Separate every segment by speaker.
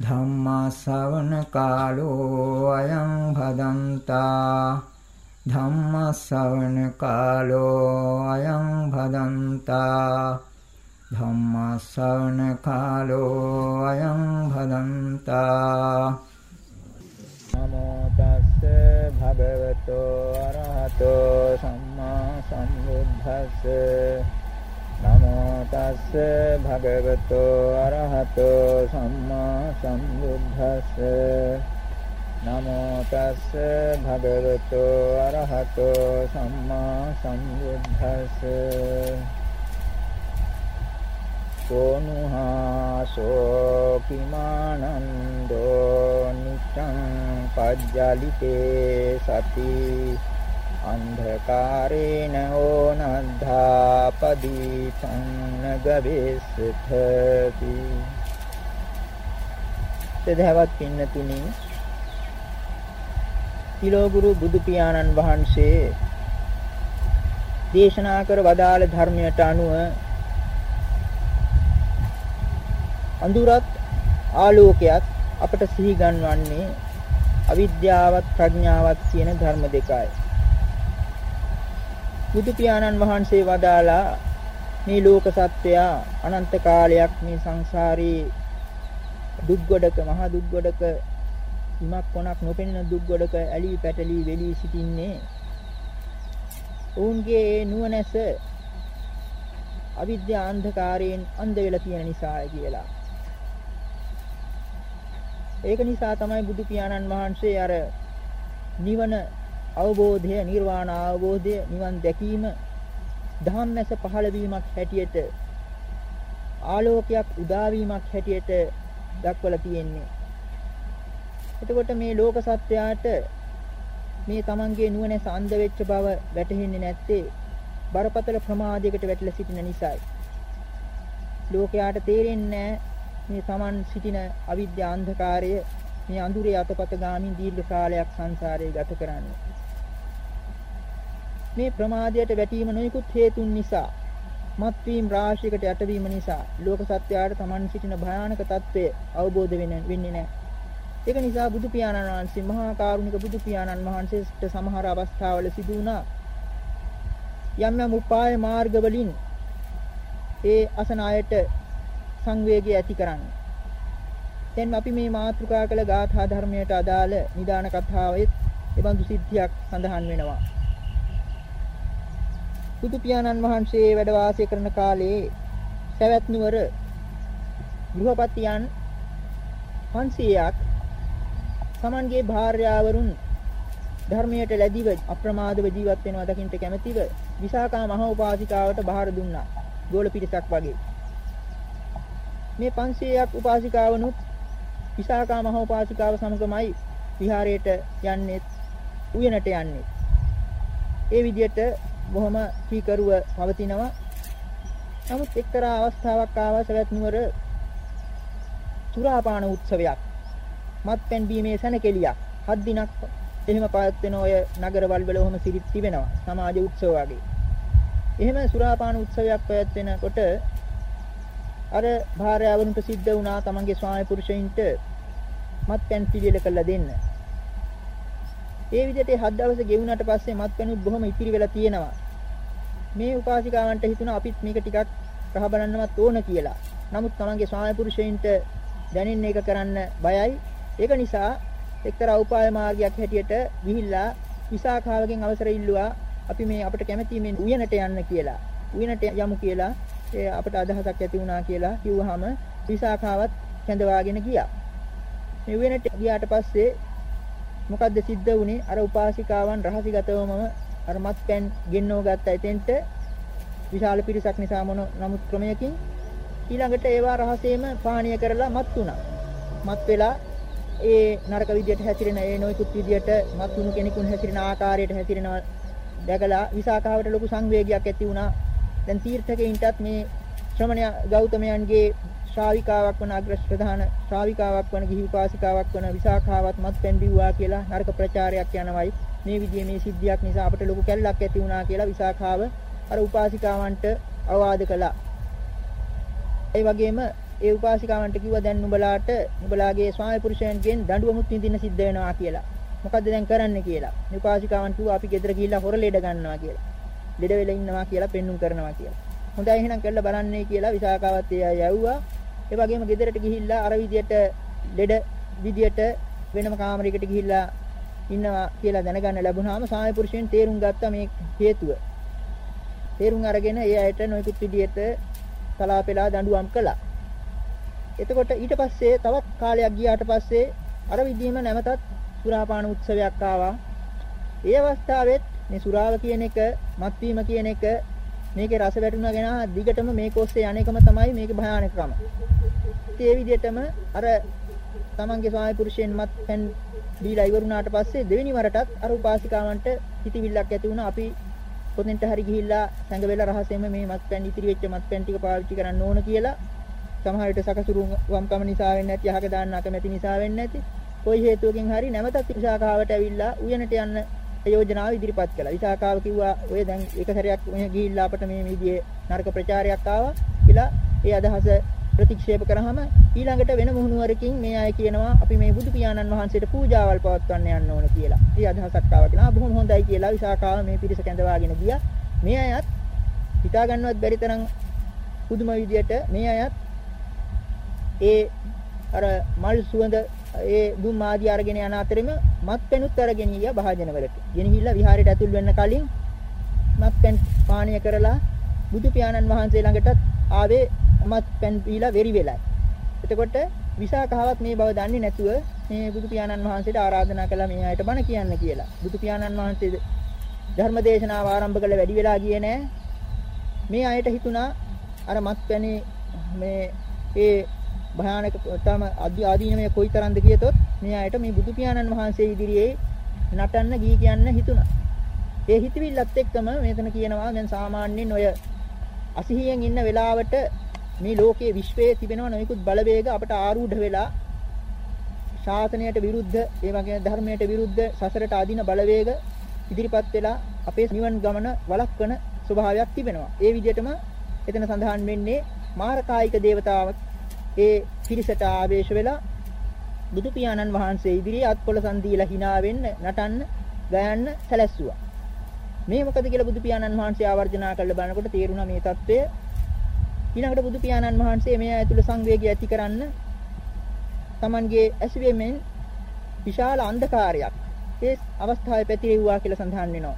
Speaker 1: ධම්මා ශවන කාලෝ අයං භදන්තා ධම්මස්සවන කාලෝ අයං භදන්තා ධම්මස්සවන කාලෝ අයං භදන්තා නමෝ තස්ස භගවතෝ අරහතෝ සම්මා සම්බුද්දස්ස නමෝ තස්ස භගවතෝ අරහතෝ සම්මා සම්බුද්දස්ස නමෝ තස්ස භගවතෝ අරහතෝ සම්මා සම්බුද්දස්ස සෝනුහාසෝ කිමානන්දෝ නිච්ඡං පජ්ජලිතේ සති අන්ධකාරේන ඕනද්ධාපදීතං නගවෙස්සති සදහවත් පින්නතුනි තිලෝගුරු බුදු පියාණන් වහන්සේ දේශනා කර වදාළ ධර්මයට අනුව අඳුරත් ආලෝකයක් අපට සිහි ගන්වන්නේ අවිද්‍යාවත් ප්‍රඥාවත් කියන ධර්ම දෙකයි.
Speaker 2: බුදු පියාණන් වහන්සේ වදාලා මේ ලෝක සත්වයා අනන්ත කාලයක් මේ සංසාරේ දුක්ගොඩක මහා දුක්ගොඩක ඉමක් කොනක් නොපෙනෙන දුක්ගොඩක ඇලී පැටලී වෙලී සිටින්නේ ඔවුන්ගේ නුවණැස අවිද්‍යා අන්ධකාරයෙන් අන්ධ වෙලා තියෙන නිසායි කියලා. ඒක නිසා තමයි බුදු පියාණන් වහන්සේ අර නිවන අවබෝධය, නිර්වාණ අවබෝධය, නිවන් දැකීම ධම්මැස පහළ වීමක් හැටියට ආලෝකයක් උදා වීමක් හැටියට දක්වලා තියෙන්නේ. එතකොට මේ ලෝක සත්‍යයට මේ Tamanගේ නුවණැස අන්ධ වෙච්ච බව වැටහෙන්නේ නැත්තේ බරපතල ප්‍රමාදයකට වැටිලා සිටින නිසායි. ලෝකයාට තේරෙන්නේ මේ Taman සිටින අවිද්‍යා අන්ධකාරය මේ අඳුරේ අතපත ගාමින් දීර්ඝ කාලයක් සංසාරේ ගත කරන්නේ. මේ ප්‍රමාදයට වැටීම නොයෙකුත් හේතුන් නිසා මත්වීම් රාශියකට යටවීම නිසා ලෝක සත්‍යයට Taman සිටින භයානක తත්වය අවබෝධ වෙන්නේ නැහැ. ඒක නිසා බුදු පියාණන් වහන්සේ මහා කරුණික බුදු පියාණන් වහන්සේට සමහර අවස්ථාවල සිදු වුණා යම් යම් උපාය මාර්ග වලින් ඒ අසන අයට සංවේගය ඇති කරන්න. දැන් අපි මේ මාතෘකා කළ ගාථා ධර්මයට අදාළ නිදාන කතාවෙත් එබඳු සිද්ධියක් සඳහන් වෙනවා. බුදු පියාණන් වහන්සේ වැඩ වාසය කරන කාලේ සවැත් නුවර ගෘහපතියන් 500ක් Tamanගේ භාර්යාවරුන් ධර්මයට ලැබිව අප්‍රමාදව ජීවත් වෙනවා දකින්න කැමැතිව විසාකා මහ උපාසිකාවට බාර දුන්නා. ගෝල පිටසක් වගේ. මේ 500ක් උපාසිකාවනුත් විසාකා මහ උපාසිකාව සමගමයි විහාරයට යන්නේ උයනට යන්නේ. ඒ විදිහට බොහොම කීකරුව පවතිනවා. නමුත් එක්තරා අවස්ථාවක් ආවා සවැත් නුවර සුරාපාන උත්සවයක්. මත්පැන් බීමේ සැනකෙලියක්. හත් දිනක් එහෙම පවත්වන ඔය නගරවල් වල ඔහම සිරිත් තිබෙනවා. සමාජ උත්සව වගේ. එහෙම සුරාපාන උත්සවයක් පැවැත්වෙනකොට අර භාර්යාවරුන්ට සිද්ධ වුණා තමන්ගේ ස්වාමි පුරුෂයින්ට මත්පැන් පිළියෙල කළා දෙන්න. ඒ විදිහට හත් දවස් ගෙවුනට පස්සේ මත්පැනුත් බොහොම ඉතිරි වෙලා තියෙනවා. මේ උපාසිකාවන්ට හිතුණා අපිත් මේක ටිකක් රහ බලන්නවත් ඕන කියලා. නමුත් තමන්ගේ ස්වාමි පුරුෂයින්ට දැනෙන්න ඒක කරන්න බයයි. ඒක නිසා එක්තරා උපාය මාර්ගයක් හැටියට ගිහිල්ලා විසාඛාවගෙන් අවසර ඉල්ලුවා අපි මේ අපිට කැමැති මේ උයනට යන්න කියලා. උයනට යමු කියලා ඒ අපට අදහසක් ඇති වුණා කියලා කිව්වහම විසාඛාවත් කැඳවාගෙන ගියා. මේ උයනට ගියාට පස්සේ මොකද්ද සිද්ධ වුනේ? අර උපාසිකාවන් රහසිගතවම අර මත්පැන් ගෙන්නව ගත්ත එතෙන්ට විශාල පිරිසක් නිසා මොන නමුත් ක්‍රමයකින් ඊළඟට ඒවා රහසේම පානීය කරලා මත් වුණා. මත් වෙලා ඒ නරක විදියට හැසිරෙන ඒ නොයිකුත් විදියට මත් වුණු කෙනෙකුන් හැසිරෙන ආකාරයට හැසිරෙනවා දැකලා විසාකාවට ලොකු සංවේගයක් ඇති වුණා. දැන් තීර්ථකයින්ටත් මේ ශ්‍රමණ ගෞතමයන්ගේ ශ්‍රාවිකාවක් වන අග්‍ර ප්‍රධාන ශ්‍රාවිකාවක් වන ගිහි උපාසිකාවක් වන විසාඛාවත් මත්පැන් බිව්වා කියලා නරක ප්‍රචාරයක් යනවයි මේ විදිහේ මේ සිද්ධියක් නිසා අපට ලොකු කැල්ලක් ඇති වුණා කියලා විසාඛාව අර උපාසිකාවන්ට අවවාද කළා. ඒ වගේම ඒ උපාසිකාවන්ට කිව්වා දැන් නුඹලාට නුඹලාගේ ස්වාමි පුරුෂයන්ගෙන් දඬුවමුත් විඳින්න සිද්ධ වෙනවා කියලා. මොකද්ද දැන් කරන්න කියලා. නිපාසිකාවන් කිව්වා අපි ගෙදර ගිහිල්ලා හොර ලෙඩ ගන්නවා කියලා. ලෙඩ වෙලා ඉන්නවා කියලා පෙන්눔 කරනවා කියලා. හොඳයි එහෙනම් කළා බලන්නේ කියලා විසාකාවත් ඒ අය යවුවා. ඒ වගේම ගෙදරට ගිහිල්ලා අර විදියට ලෙඩ විදියට වෙනම කාමරයකට ගිහිල්ලා ඉන්නවා කියලා දැනගන්න ලැබුණාම සාමය පුරුෂයන් තේරුම් ගත්තා මේ හේතුව. තේරුම් අරගෙන ඒ අයට නොයෙකුත් විදියට කලාපෙලා දඬුවම් කළා. එතකොට ඊට පස්සේ තවත් කාලයක් ගියාට පස්සේ අර විදිහම නැවතත් සුරාපාන උත්සවයක් ආවා. ඒ අවස්ථාවෙත් මේ සුරාව කියන එක, මත්වීම කියන එක මේකේ රස වැටුණාගෙන දිගටම මේක ඔස්සේ යන්නේකම තමයි මේකේ භයානකකම. ඒ විදිහටම අර තමන්ගේ ස්වාමි පුරුෂයන් මත් පෙන් දීලා ඉවරුණාට පස්සේ දෙවෙනි වරටත් අර උපාසිකාවන්ට හිතවිල්ලක් ඇති වුණා අපි පොතෙන්ට හරි ගිහිල්ලා සංග වෙලා රහසෙම මේ මත් පෙන් ඉතිරි වෙච්ච මත් පෙන් ටික පාවිච්චි කරන්න ඕන කියලා සමහර විට සකසුරු වම්කම නිසා වෙන්නේ නැති අහක දාන්න අකමැති නිසා වෙන්නේ නැති කොයි හේතුවකින් හරි නැවතත් විසාකාවට ඇවිල්ලා උයනට යන්න යෝජනාව ඉදිරිපත් කළා. විසාකාව කිව්වා ඔය දැන් එක සැරයක් මෙහෙ ගිහිල්ලා අපට මේ විදිහේ නරක ප්‍රචාරයක් ආවා කියලා ඒ අදහස ප්‍රතික්ෂේප කරාම ඊළඟට වෙන මුහුණුවරකින් මේ අය කියනවා අපි මේ බුදු පියාණන් වහන්සේට පූජාවල් පවත්වන්න යන්න ඕන කියලා. ඒ අදහසක් ආවා කියලා. බොහොම හොඳයි කියලා විසාකාව මේ පිරිස කැඳවාගෙන ගියා. මේ අයත් හිතා ගන්නවත් බැරි තරම් පුදුම විදියට මේ අයත් ඒ අර මල් සුවඳ ඒ දුම් ආදී අරගෙන යන අතරෙම මත්පැනුත් අරගෙන ගියා භාජනවලට. ගෙනහිල්ලා විහාරයට ඇතුල් වෙන්න කලින් මත්පැන් පානීය කරලා බුදු පියාණන් වහන්සේ ළඟටත් ආවේ මත්පැන් පීලා වෙරි වෙලයි. එතකොට විසාකහවත් මේ බව දන්නේ නැතුව මේ බුදු පියාණන් වහන්සේට ආරාධනා කළා මේ අයට බණ කියන්න කියලා. බුදු පියාණන් වහන්සේ ධර්ම දේශනාව ආරම්භ කළ වැඩි වෙලා ගියේ නෑ. මේ අයට හිතුණා අර මත්පැනේ මේ ඒ භයානක තම ආදීනමය කොයිතරම්ද කියතොත් මේ අයට මේ බුදු පියාණන් වහන්සේ ඉදිරියේ නටන්න ගී කියන්න හිතුණා. ඒ හිතවිල්ලත් එක්කම මෙතන කියනවා දැන් සාමාන්‍යයෙන් ඔය අසිහියෙන් ඉන්න වෙලාවට මේ ලෝකයේ විශ්වයේ තිබෙනව නොයෙකුත් බලවේග අපට ආරූඪ වෙලා ශාසනයට විරුද්ධ ඒ වගේ ධර්මයට විරුද්ධ සසරට අදින බලවේග ඉදිරිපත් වෙලා අපේ නිවන් ගමන වළක්වන ස්වභාවයක් තිබෙනවා. ඒ විදිහටම එතන සඳහන් වෙන්නේ මාරකායික දේවතාවක් ඒ පිරිසට ආවේශ වෙලා බුදු පියාණන් වහන්සේ ඉදිරියේ අත්කොලසන් දීලා hina වෙන්න නටන්න ගයන්න සැලැස්සුවා. මේ මොකද කියලා බුදු පියාණන් වහන්සේ ආවර්ජනා කරලා බලනකොට තේරුණා මේ தත්වය. ඊළඟට බුදු පියාණන් වහන්සේ මේ ඇතුළ සංවේගය ඇති කරන්න Tamanගේ ඇසුවීමෙන් විශාල අන්ධකාරයක් ඒ අවස්ථාවේ පැතිරෙව්වා කියලා සඳහන් වෙනවා.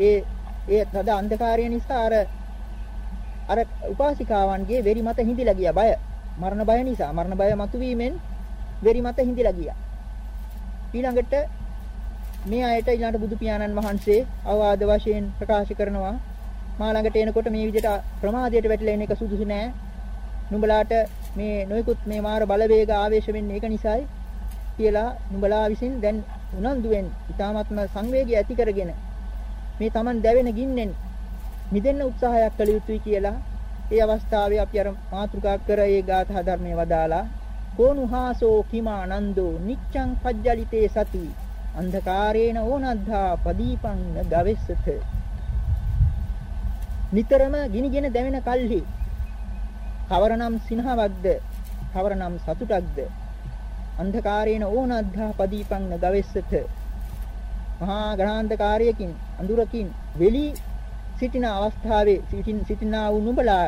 Speaker 2: ඒ ඒ තද අන්ධකාරය නිසා අර අර උපාසිකාවන්ගේ වෙරි මත හිඳිලා ගියා බය. මරණ බය නිසා මරණ බය මතුවීමෙන් වෙරි මත හිඳිලා ගියා. ඊළඟට මේ අයට ඊළඟට බුදු පියාණන් වහන්සේ අවවාද වශයෙන් ප්‍රකාශ කරනවා මා ළඟට එනකොට මේ විදිහට ප්‍රමාදයට වැටිලා ඉන්න එක සුදුසු නෑ. නුඹලාට මේ නොයෙකුත් මේ මාර බලවේග ආවේශ වෙන්නේ ඒක නිසායි කියලා නුඹලා විසින් දැන් උනන්දුවෙන් ඊ타ත්ම සංවේගය ඇති කරගෙන මේ Taman දැවෙන ගින්නෙන් මිදෙන්න උත්සාහයක් කළ යුතුයි කියලා ඒ අවස්ථාවේ අපි අර මාතෘකා කර ඒ ගාථා ධර්මයේ වදාලා කෝනුහාසෝ කිමානන්දෝ නිච්ඡං පජ්ජලිතේ සති අන්ධකාරේන ඕනද්ධා පදීපං ගවෙස්සත. නිතරම ගිනිගෙන දැවෙන කල්හි කවරනම් සිනහවක්ද? කවරනම් සතුටක්ද? අන්ධකාරේන ඕනද්ධා පදීපං ගවෙස්සත. මහා ග්‍රහාන්ධකාරයකින් අඳුරකින් වෙලි සිටින අවස්ථාවේ සිටින් සිටිනා වූ නුඹලා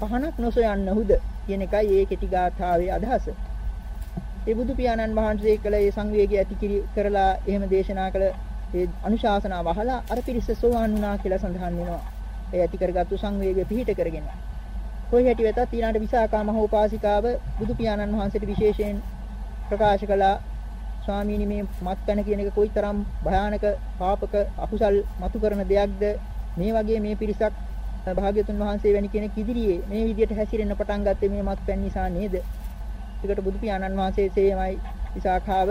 Speaker 2: පහනක් නොසොයන්නහුද කියන එකයි ඒ කෙටි ගාථාවේ අදහස. ඒ බුදු පියාණන් වහන්සේ කළ ඒ සංවේගය ඇති කරලා එහෙම දේශනා කළ ඒ අනුශාසනාව අහලා අර පිරිස සෝවාන් වුණා කියලා සඳහන් වෙනවා. ඒ ඇති කරගත්තු සංවේගය පිහිට කරගෙන. කොයි හැටි වෙතත් ඊළඟට විසාකා මහෝපාසිකාව බුදු පියාණන් වහන්සේට විශේෂයෙන් ප්‍රකාශ කළා ස්වාමීනි මේ මත්පැන කියන එක කොයිතරම් භයානක පාපක අකුසල් මතු කරන දෙයක්ද මේ වගේ මේ පිරිසක් භාග්‍යතුන් වහන්සේ වැනි කෙනෙක් ඉදිරියේ මේ විදියට හැසිරෙන්න පටන් ගත්තේ මේ මත්පැන් නිසා නේද? ඒකට බුදු පියාණන් වහන්සේ සේමයි විසාඛාව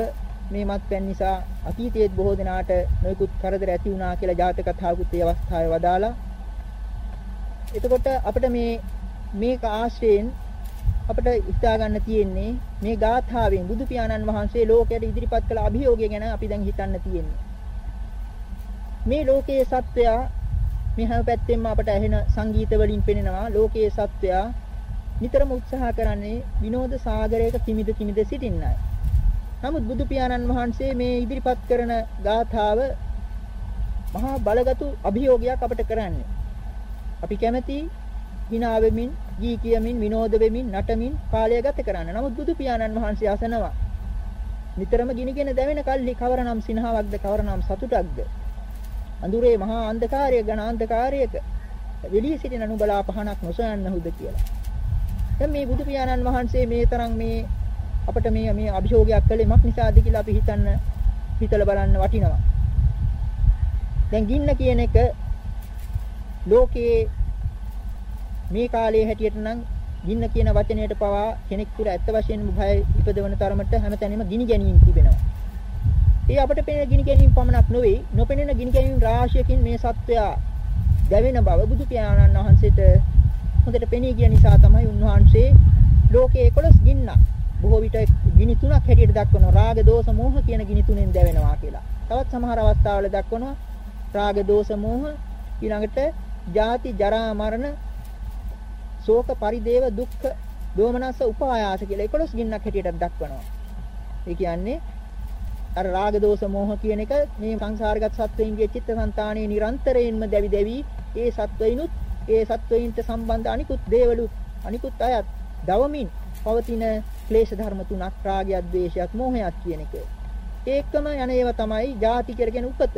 Speaker 2: මේ මත්පැන් නිසා අතීතයේත් බොහෝ දෙනාට නොයෙකුත් කරදර ඇති වුණා කියලා ජාතක කතාවකුත් ඒ අවස්ථාවේ වදාලා. එතකොට අපිට මේ මේක ආශ්‍රයෙන් අපිට හිතා ගන්න තියෙන්නේ මේ ගාථාවෙන් බුදු පියාණන් වහන්සේ ලෝකයට ඉදිරිපත් කළ අභියෝගය ගැන අපි දැන් හිතන්න තියෙන්නේ. මේ ලෝකයේ සත්වයා මේ හැම පැත්තෙම අපට ඇහෙන සංගීත වලින් පෙනෙනවා ලෝකයේ සත්වයා නිතරම උත්සාහ කරන්නේ විනෝද සාගරයක කිමිද කිමිද සිටින්නයි. නමුත් බුදු පියාණන් වහන්සේ මේ ඉදිරිපත් කරන ගාථාව මහා බලගතු අභියෝගයක් අපට කරන්නේ. අපි කැමැති hina වෙමින්, ගී කියමින්, විනෝද වෙමින්, නටමින් කාලය ගත කරන්න. නමුත් බුදු පියාණන් වහන්සේ අසනවා. නිතරම ගිනිගෙන දැවෙන කල්හි කවරනම් සිනහවක්ද කවරනම් සතුටක්ද අඳුරේ මහා අන්ධකාරය ඝන අන්ධකාරයක වෙලී සිටින නුඹලා පහනක් නොසොයන්නහුද කියලා. දැන් මේ බුදු පියාණන් වහන්සේ මේ තරම් මේ අපිට මේ මේ අභිෂෝගයක් කළේ මක් නිසාද කියලා අපි හිතන්න හිතලා බලන්න වටිනවා. දැන් ගින්න කියන එක ලෝකයේ මේ කාලයේ හැටියට නම් ගින්න කියන වචනයට පවා කෙනෙක් තුළ ඇත්ත වශයෙන්ම භය ඉපදවන තරමට හැමතැනම ගිනි ගැනීම තිබෙනවා. ඒ අපට පෙනෙන ගිනි ගැනීම පමණක් නොවේ නොපෙනෙන ගිනි ගැනීම රාශියකින් මේ සත්වයා දැවෙන බව බුදු පියාණන් වහන්සේට හොඳට පෙනී ගිය නිසා තමයි උන්වහන්සේ ලෝකයේ 11 ගින්න බොහෝ විට ගිනි තුනක් හැටියට දක්වනවා රාග දෝෂ මෝහ කියන ගිනි තුනෙන් දැවෙනවා කියලා. තවත් සමහර අවස්ථාවල දක්වනවා රාග දෝෂ මෝහ ඊළඟට ජාති ජරා මරණ ශෝක පරිදේව දුක්ඛ දෝමනස උපායාස කියලා 11 ගින්නක් හැටියට දක්වනවා. ඒ කියන්නේ අර රාග දෝෂ මෝහ කියන එක මේ සංසාරගත සත්වයින්ගේ චිත්තසංතානයේ නිරන්තරයෙන්ම දැවි දැවි ඒ සත්වයිනුත් ඒ සත්වයින්ට සම්බන්ධ අනිකුත් දේවලු අනිකුත් අයත් දවමින් පවතින ක්ලේශ ධර්ම තුනක් රාගයක්, ද්වේෂයක්, මෝහයක් කියන එක. ඒකම යන ඒවා තමයි ಜಾති කරගෙන උපත.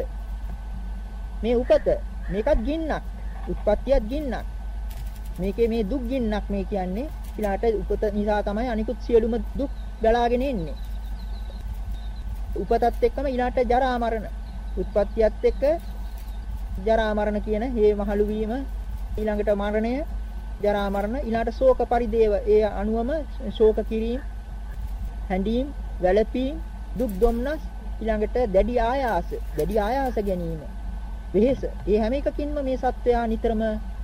Speaker 2: මේ උපත මේකත් ගින්නක්. උත්පත්තියත් ගින්නක්. මේකේ මේ දුක් ගින්නක් මේ කියන්නේ ඊළාට උපත නිසා තමයි අනිකුත් සියලුම දුක් බලාගෙන එන්නේ. උපතත් එක්කම ඊළාට ජරා මරණ. උත්පත්තියත් එක්ක ජරා මරණ කියන හේ මහලු වීම ඊළඟට මරණය ජරා මරණ ඊළාට ශෝක පරිදේව. ඒ අනුවම ශෝක කිරීම හැඬීම් වැළපීම් දුක් දුම්නස් ඊළඟට දැඩි ආයාස දැඩි ආයාස ගැනීම වෙහෙස. මේ හැම එකකින්ම මේ සත්වයා නිතරම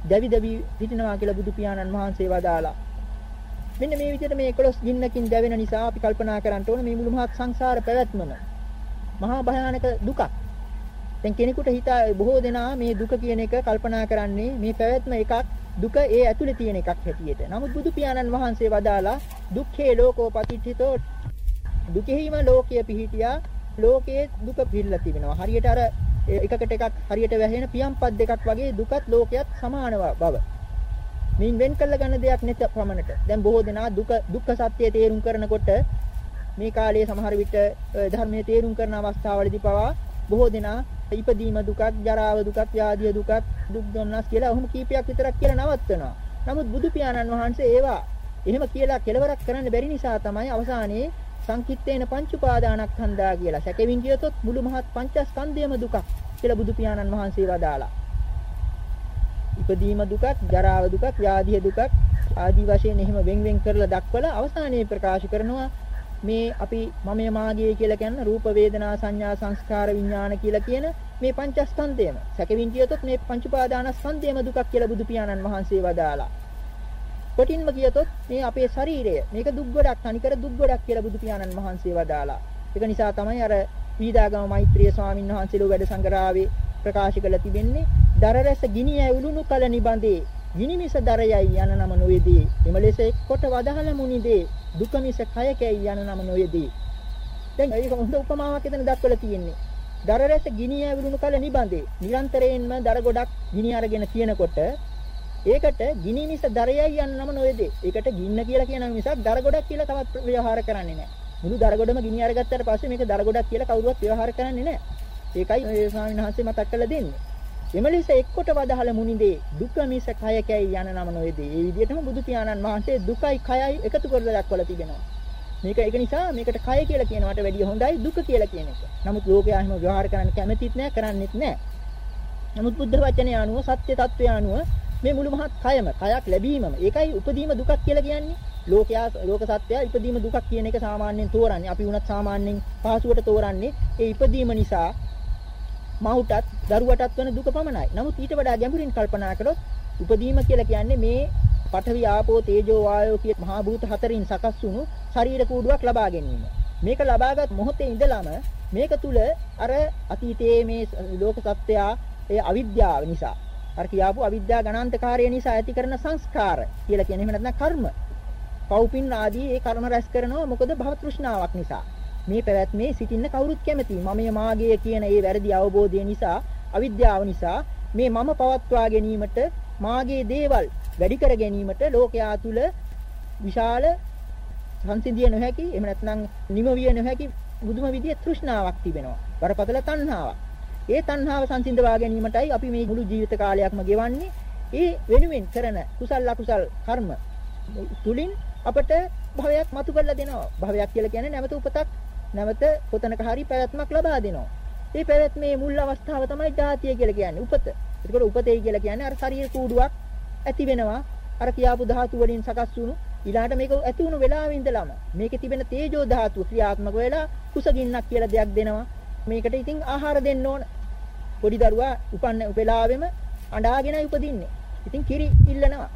Speaker 2: දැවි දැවි හිටිනවා කියලා බුදු පියාණන් වහන්සේ වදාලා. මෙන්න මේ විදිහට මේ 11 ගින්නකින් දැවෙන නිසා අපි කල්පනා කරන්න ඕන මේ මුළු මහත් සංසාර පැවැත්මම මහා භයානක දුකක් දැන් කෙනෙකුට හිතා බොහෝ දෙනා මේ දුක කියන එක කල්පනා කරන්නේ මේ පැවැත්ම එකක් දුක ඒ ඇතුලේ තියෙන එකක් හැටියට. නමුත් බුදු පියාණන් වහන්සේ වදාලා දුක්ඛේ ලෝකෝ පටිච්චිතෝ දුකෙහිම ලෝකය පිහිටියා ලෝකයේ දුක පිළිලා තිබෙනවා. හරියට අර එකකට එකක් හරියට වැහෙන පියම්පත් දෙකක් වගේ දුකත් ලෝකයක් සමාන බව. මින් වෙන් කළ ගන්න දෙයක් නැත ප්‍රමණයට. දැන් බොහෝ දෙනා දුක දුක්ඛ සත්‍යය තේරුම් කරනකොට මේ කාලයේ සමහර විට ධර්මයේ තේරුම් කරන අවස්ථාවලදී පවා බොහෝ දෙනා ඉපදීම දුකක්, ජරාව දුකක්, ව්‍යාධිය දුකක්, දුක් දුන්නස් කියලා ඔහොම කීපයක් විතරක් කියලා නවත්වනවා. නමුත් බුදු පියාණන් වහන්සේ ඒවා එහෙම කියලා කෙලවරක් කරන්න බැරි නිසා තමයි අවසානයේ සංකිට්ඨේන පංච උපාදානස්කන්ධා කියලා සැකෙමින් කියතොත් මුළු මහත් පංචස්කන්ධයම දුකක් කියලා බුදු පියාණන් වහන්සේ වදාලා. ඉපදීම දුකක්, ජරාව දුකක්, ව්‍යාධිය දුකක් ආදී වශයෙන් එහෙම වෙන් වෙන් කරලා දක්වලා අවසානයේ ප්‍රකාශ කරනවා මේ අපි මමයේ මාගේ කියලා කියන රූප වේදනා සංඥා සංස්කාර විඥාන කියලා කියන මේ පංචස්කන්ධයම සැකවින් කියතොත් මේ පංච උපාදානස්කන්ධයම දුකක් කියලා බුදු පියාණන් වහන්සේ වදාලා. කොටින්ම කියතොත් මේ අපේ ශරීරය මේක දුක් ගොඩක් අනිකර දුක් ගොඩක් කියලා බුදු පියාණන් වහන්සේ වදාලා. ඒක නිසා තමයි අර පීඩාගම මෛත්‍රිය ස්වාමීන් වහන්සේලෝ වැඩ සංගරාවේ ප්‍රකාශ කළ තිබෙන්නේ. දරරැස ගිනි ඇවුලුණු කල නිබඳේ. ගිනිමිස දරයයි යන නම නොවේදී එම ලෙස එක්කොට වදහල මුනිදේ. දුක මිස කය කැයි යන නම නොවේදී දැන් ඒක හොඳ උපමාවක් එතන දක්වලා තියෙන්නේ. දර රැස ගිනි ඇවිලුණු කල නිබඳේ. නිරන්තරයෙන්ම දර ගොඩක් ගිනි අරගෙන තියෙනකොට ඒකට ගිනි මිස දරයයි යන නම නොවේදී ඒකට ගින්න කියලා කියන මිසක් දර ගොඩක් කියලා තවත් ව්‍යවහාර කරන්නේ නැහැ. මුළු දර ගොඩම ගිනි අරගත්තට පස්සේ මේක දර ගොඩක් කියලා කවුරුවත් ව්‍යවහාර කරන්නේ නැහැ. ඒකයි මේ ස්වාමීන් වහන්සේ මතක් කරලා දෙන්නේ එම ලෙස එක්කොට වදහල මුනිදේ දුක මිස කය කැයි යන නම නොවේදී. ඒ විදිහටම බුදු පියාණන් වහන්සේ දුකයි කයයි එකතු කරලා දක්වලා තිබෙනවා. මේක ඒක නිසා මේකට කය කියලා කියනවට වැඩිය හොඳයි දුක කියලා කියන එක. නමුත් ලෝකයා එහෙම ව්‍යවහාර කරන්න කැමතිත් නෑ කරන්නෙත් නෑ. නමුත් බුද්ධ වචනය අනුව සත්‍ය తත්වය අනුව මේ මුළු මහත් කයම කයක් ලැබීමම ඒකයි උපදීම දුකක් කියලා කියන්නේ. ලෝකයා ලෝක සත්‍යය ඉපදීම දුකක් කියන එක සාමාන්‍යයෙන් තෝරන්නේ. අපි වුණත් සාමාන්‍යයෙන් පහසුවට තෝරන්නේ ඒ ඉපදීම නිසා මවුටත් දරුවටත් වන දුක පමණයි. නමුත් ඊට වඩා ගැඹුරින් කල්පනා කළොත් උපදීම කියලා කියන්නේ මේ පඨවි ආපෝ තේජෝ වායෝ කිය මහා භූත හතරින් සකස් වුණු ශරීර කූඩුවක් ලබා ගැනීම. මේක ලබාගත් මොහොතේ ඉඳලම මේක තුල අර අතීතයේ මේ ලෝක සත්‍යය ඒ අවිද්‍යාව නිසා අර කියාපු අවිද්‍යා ගණාන්තකාරය නිසා ඇති කරන සංස්කාර කියලා කියන්නේ එහෙම නැත්නම් කර්ම. පෞපින් ආදී ඒ කර්ම රැස් කරනවා මොකද භව තෘෂ්ණාවක් නිසා. මේ පැවැත්මේ සිටින්න කවුරුත් කැමතියි. මමයේ මාගේ කියන ඒ වැරදි අවබෝධය නිසා, අවිද්‍යාව නිසා මේ මම පවත්වා ගැනීමට මාගේ දේවල් වැඩි කර ගැනීමට ලෝකයා තුල විශාල සංසිඳිය නොහැකි එහෙම නැත්නම් නිමවිය නොහැකි බුදුම විදිය තෘෂ්ණාවක් තිබෙනවා. බරපතල තණ්හාවක්. ඒ තණ්හාව සංසිඳවා ගැනීමටයි අපි මේ මුළු ජීවිත කාලයක්ම ගෙවන්නේ. ඒ වෙනුවෙන් කරන කුසල අකුසල් කර්ම තුලින් අපට භවයක් මතු කරලා දෙනවා. භවයක් කියලා කියන්නේ නැවත උපතක් නැවත කොතනක හරි පැවැත්මක් ලබා දෙනවා. මේ පැවැත්මේ මුල් අවස්ථාව තමයි ධාතිය කියලා කියන්නේ උපත. ඒකෝට උපතේ කියලා කියන්නේ අර ශරීර කූඩුවක් ඇති වෙනවා. අර කියාපු ධාතු වලින් සකස් වුණු ඊළාට මේක ඇති වුණු වෙලාවෙ ඉඳලම මේකේ තිබෙන තේජෝ ධාතුව ක්‍රියාත්මක වෙලා කුසගින්නක් කියලා දෙයක් දෙනවා. මේකට ඉතින් ආහාර දෙන්න ඕන. පොඩි දරුවා උපන්න වෙලාවෙම අඬාගෙනයි උපදින්නේ. ඉතින් කිරි ඉල්ලනවා.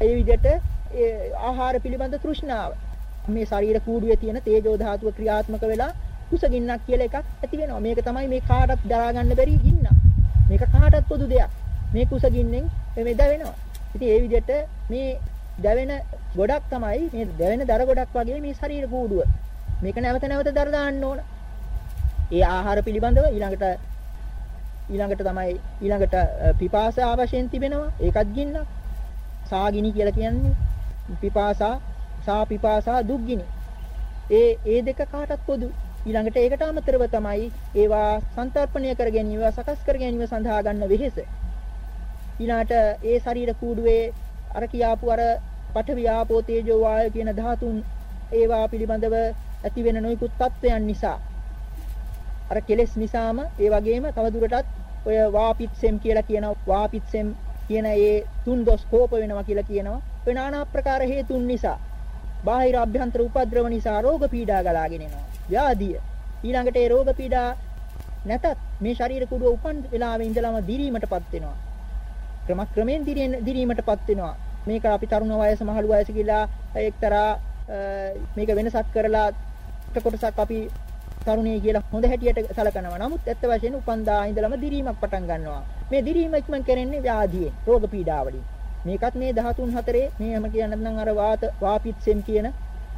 Speaker 2: ඒ විදිහට ආහාර පිළිබඳ තෘෂ්ණාව මේ ශරීර කූඩුවේ තියෙන තේජෝ ධාතුව ක්‍රියාත්මක වෙලා කුසගින්නක් කියලා එකක් ඇති වෙනවා. මේක තමයි මේ කාටත් දරා ගන්න බැරි ගින්න. මේක කාටත් පොදු දෙයක්. මේ කුසගින්නෙන් මේ දැවෙනවා. ඉතින් ඒ විදිහට මේ දැවෙන ගොඩක් තමයි මේ දැවෙන දර ගොඩක් වගේ මේ ශරීර කූඩුව. මේක නැවත නැවත දර දාන්න ඕන. ඒ ආහාර පිළිබඳව ඊළඟට ඊළඟට තමයි ඊළඟට පිපාසා වශයෙන් තිබෙනවා. ඒකත් ගින්නක්. සාගිනි කියලා කියන්නේ පිපාසා සා පිපාසා දුක්ගිනි. ඒ ඒ දෙක කාටත් පොදු. ඊළඟට ඒකට අමතරව තමයි ඒවා සංතරපණය කර ගැනීම, සකස් කර ගැනීම සඳහා ගන්න වෙහෙස. ඊළාට ඒ ශරීර කූඩුවේ අර කියාපු අර පඨවි ආපෝ තේජෝ වායෝ කියන ධාතුන් ඒවා පිළිබඳව ඇති වෙන නොයෙකුත් තත්වයන් නිසා අර කෙලෙස් නිසාම ඒ වගේම තවදුරටත් ඔය වාපිත්සෙම් කියලා කියන වාපිත්සෙම් කියන ඒ තුන් දොස් කෝප වෙනවා කියලා කියනවා ඔය নানা ආකාර හේතුන් නිසා බාහිර අභ්‍යන්තර උපද්‍රව නිසා රෝග පීඩා ගලාගෙන එනවා ව්‍යාධිය ඊළඟට ඒ රෝග පීඩා නැතත් මේ ශරීර කුඩුව උපන් වෙලාවේ ඉඳලම දිරීමටපත් වෙනවා ක්‍රමක්‍රමයෙන් දිරීමටපත් වෙනවා මේක අපි තරුණ වයස මහලු වයස කියලා එක්තරා මේක වෙනසක් කරලා කොටසක් අපි තරුණිය කියලා හොඳ හැටියට සලකනවා. නමුත් ඇත්ත වශයෙන්ම උපන්දා ඉඳලම දිරීමක් පටන් ගන්නවා. මේ දිරීම ඉක්මන් කරන්නේ ව්‍යාධියෙන්, රෝග පීඩාවලින්. මේකත් මේ 13 හතරේ මේ හැම කියන්න නම් අර වාත වාපිත්සෙම් කියන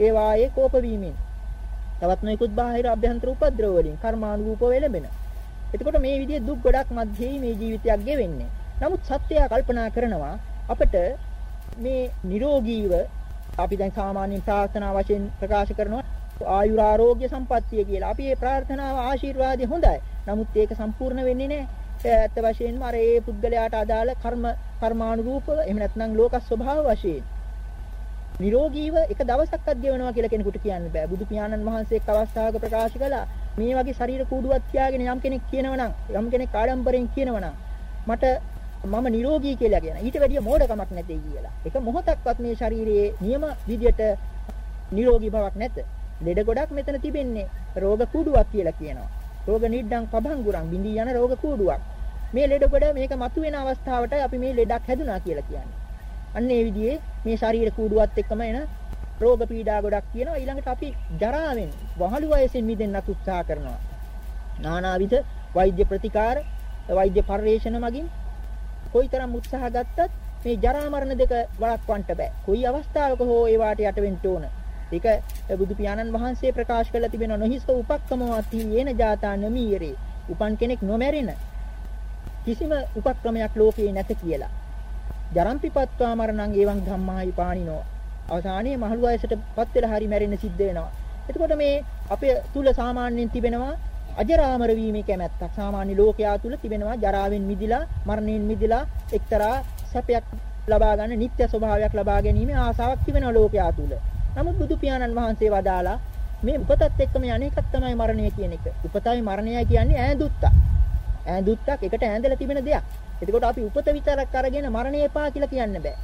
Speaker 2: ඒ වායේ කෝප වීමෙන්. තවත් නොයෙකුත් බාහිර අභ්‍යන්තර උපද්‍රව වලින් කර්මානුරූප වෙලෙබෙන. එතකොට මේ විදිහේ දුක් ගොඩක් මැදේ මේ ජීවිතයක් ගෙවෙන්නේ. නමුත් සත්‍යය කල්පනා කරනවා අපිට මේ නිරෝගීව අපි දැන් සාමාන්‍යයෙන් ප්‍රාර්ථනා වශයෙන් ප්‍රකාශ කරනවා ආයුරාෝග්‍ය සම්පත්තිය කියලා. අපි මේ ප්‍රාර්ථනාව ආශිර්වාදය හොඳයි. නමුත් ඒක සම්පූර්ණ වෙන්නේ නැහැ. ඇත්ත වශයෙන්ම අර ඒ පුද්ගලයාට අදාළ කර්ම කර්මානුරූපව එහෙම නැත්නම් ලෝක ස්වභාව වශයෙන් නිරෝගීව එක දවසක්වත් ගෙවනවා කියලා කෙනෙකුට කියන්න බෑ. බුදු පියාණන් වහන්සේ එක් අවස්ථාවක ප්‍රකාශ කළා මේ වගේ ශරීර කූඩුවක් තියාගෙන යම් කෙනෙක් කියනවනම් යම් කෙනෙක් ආඩම්බරෙන් කියනවනම් මට මම නිරෝගී කියලා කියන. ඊට වැඩිය මෝඩකමක් නැtei කියලා. එක මොහොතක්වත් මේ ශරීරයේ නියම විදියට නිරෝගී බවක් නැත. ලෙඩ ගොඩක් මෙතන තිබෙන්නේ. රෝග කුඩුවක් කියලා කියනවා. රෝග නිඩ්ඩං පබංගුරං බිඳී යන රෝග කුඩුවක්. මේ ලෙඩ ගොඩ මේක මතුවෙන අවස්ථාවට අපි මේ ලෙඩක් හැදුනා කියලා කියන්නේ. අන්න ඒ විදිහේ මේ ශරීර කූඩුවත් එක්කම එන රෝග පීඩා ගොඩක් කියනවා ඊළඟට අපි ජරාවෙන් වහළු වයසෙන් මිදෙන්නත් උත්සාහ කරනවා නානාවිධ වෛද්‍ය ප්‍රතිකාර වෛද්‍ය පර්යේෂණ මගින් කොයිතරම් උත්සාහ ගත්තත් මේ ජරා මරණ දෙක වළක්වන්න බෑ. කොයි අවස්ථාවක හෝ ඒවාට යට වෙන්න ඕන. ඒක බුදු පියාණන් වහන්සේ ප්‍රකාශ කළ තිබෙන නොහිස උපක්කමවත්හි යේන ජාතා නමීරේ. උපන් කෙනෙක් නොමැරෙන කිසිම උපක්‍රමයක් ලෝකේ නැත කියලා. ජරම්පිපත්වා මරණං එවං ධම්මායි පාණිනෝ. අවසානයේ මහලු වයසටපත් වෙලා හරි මැරෙන්න සිද්ධ වෙනවා. එතකොට මේ අපේ තුල සාමාන්‍යයෙන් තිබෙනවා අජරාමර වීමේ කැමැත්තක් සාමාන්‍ය ලෝකයා තුල තිබෙනවා ජරාවෙන් මිදිලා මරණයෙන් මිදිලා එක්තරා සැපයක් ලබා ගන්න නිත්‍ය ස්වභාවයක් ලබා ගැනීම ආසාවක් තිබෙනවා ලෝකයා තුල. නමුත් බුදු පියාණන් වහන්සේ වදාලා මේ උපතත් එක්කම යන්නේකක් තමයි මරණය කියන එක. උපතයි මරණයයි කියන්නේ ඈඳුත්ත. ඈඳුත්තක් එකට ඈඳලා තිබෙන දෙයක්. එතකොට අපි උපත විතරක් අරගෙන මරණය එපා කියලා කියන්න බෑ.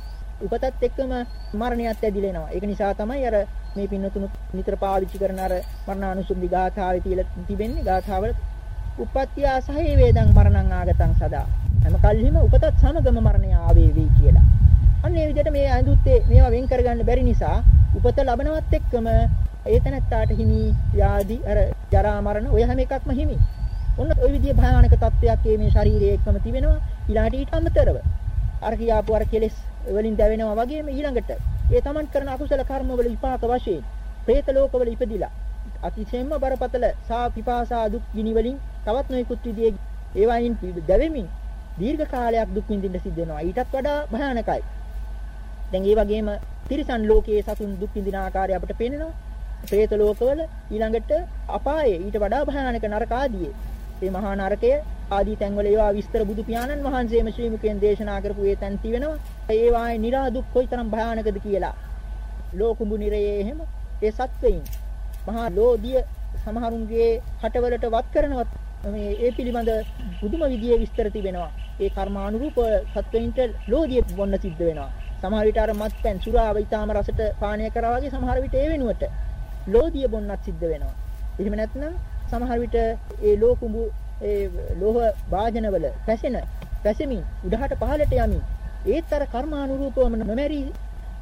Speaker 2: උපතත් එක්කම මරණයත් ඇදිලා එනවා. ඒක නිසා තමයි අර මේ පින්නතුණු නිතර පාවිච්චි කරන අර මරණානුසුද්ධි ගාථාවේ තියලා තිබෙන්නේ ගාථාවල උපත්ත්‍ය සහේ වේදං මරණං ආගතං සදා. හැම කල්හිම උපතත් සමගම මරණය ආවේ වෙයි කියලා. අන්න ඒ විදිහට මේ අඳුත්තේ මේවා වෙන් කරගන්න බැරි නිසා උපත ලබනවත් එක්කම ඒ තැනත්තාට හිමි ව්‍යාධි අර ජරා මරණ ඔය හැම එකක්ම හිමි. ඔන්න ওই විදිහේ භයානක තත්ත්වයක් මේ ශරීරයේ එක්කම තිබෙනවා ඊළාට ඊට අමතරව. අර කියාපු අර කෙලෙස් වලින් දැවෙනවා වගේම ඊළඟට ඒ තමන් කරන අකුසල කර්ම වල විපාක වශයෙන් പ്രേත ලෝකවල ඉපදිලා අතිශයින්ම බරපතල සා පිපාසා දුක් ගිනි වලින් තවත් නොයෙකුත් විදිහේ ඒවායින් දැවෙමින් දීර්ඝ කාලයක් දුක් විඳින්න සිද්ධ වෙනවා. ඊටත් වඩා භයානකයි. දැන් ඒ වගේම තිරිසන් ලෝකයේ සතුන් දුක් විඳින ආකාරය අපිට පේනවා. പ്രേත ලෝකවල ඊළඟට අපායේ ඊට වඩා භයානක නරක ආදී. මේ මහා නරකය ආදී තැන්වල ඒවා විස්තර බුදු පියාණන් වහන්සේම ශ්‍රී මුකෙන් දේශනා කරපු ඒ තැන් තිබෙනවා. ඒවායේ නිරා දුක් කොයිතරම් භයානකද කියලා. ලෝකුඹු නිරයේ එහෙම ඒ සත්වයින් මහා ලෝධිය සමහරුන්ගේ හටවලට වත් කරනවත් මේ ඒ පිළිබඳ පුදුම විදියේ විස්තර තිබෙනවා. ඒ කර්මානුරූප සත්වයින්ට ලෝධිය බොන්න සිද්ධ වෙනවා. සමහර විට අර මත්පැන් සුරාව ඊටාම රසට පානය කරා වගේ සමහර විට ඒ වෙනුවට ලෝධිය බොන්නත් සිද්ධ වෙනවා. එහෙම නැත්නම් සමහර විට ඒ ලෝකුඹු ඒ ලෝහ වාජනවල පැසෙන පැසෙමින් උඩහට පහළට යමින් ඒත් අර කර්මානුරූපවම නොමැරි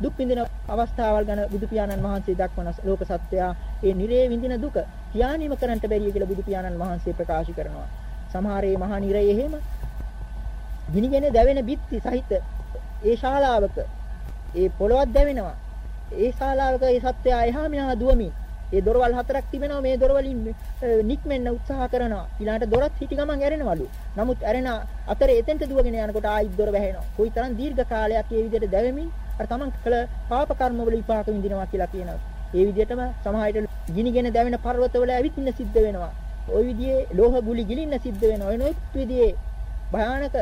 Speaker 2: දුක් විඳින අවස්ථාවල් ගැන බුදු පියාණන් වහන්සේ දක්වන ලෝක සත්‍යය ඒ නිරේ විඳින දුක කියානීම කරන්නට බැරිය කියලා බුදු පියාණන් වහන්සේ ප්‍රකාශ කරනවා. සමහරේ මහා නිරේ එහෙම ගිනිගෙන දැවෙන බිත්ති සහිත ඒ ශාලාවක ඒ පොළොවක් දැවෙනවා. ඒ ශාලාවක ඒ සත්‍යය එහා මෙහා දුවමින් ඒ දොරවල් හතරක් තිබෙනවා මේ දොරවලින් නික්මෙන්න උත්සාහ කරනවා. ඊළාට දොරත් හිටි ගමන් ඇරෙනවලු. නමුත් ඇරෙන අතරේ එතෙන්ට දුවගෙන යනකොට ආයිත් දොර වැහෙනවා. කොයිතරම් දීර්ඝ කාලයක් මේ විදිහට දැවෙමින් අර තමන් කළ පාප කර්ම වල විපාක විඳිනවා කියලා කියනවා. ඒ විදිහටම සමහර විට ගිනිගෙන දැවෙන පර්වතවල ඇවිත්ින්න සිද්ධ වෙනවා. ওই විදිහේ ලෝහ ගුලි ගිලින්න සිද්ධ වෙනවා. ඔය නොයෙක් විදිහේ භයානක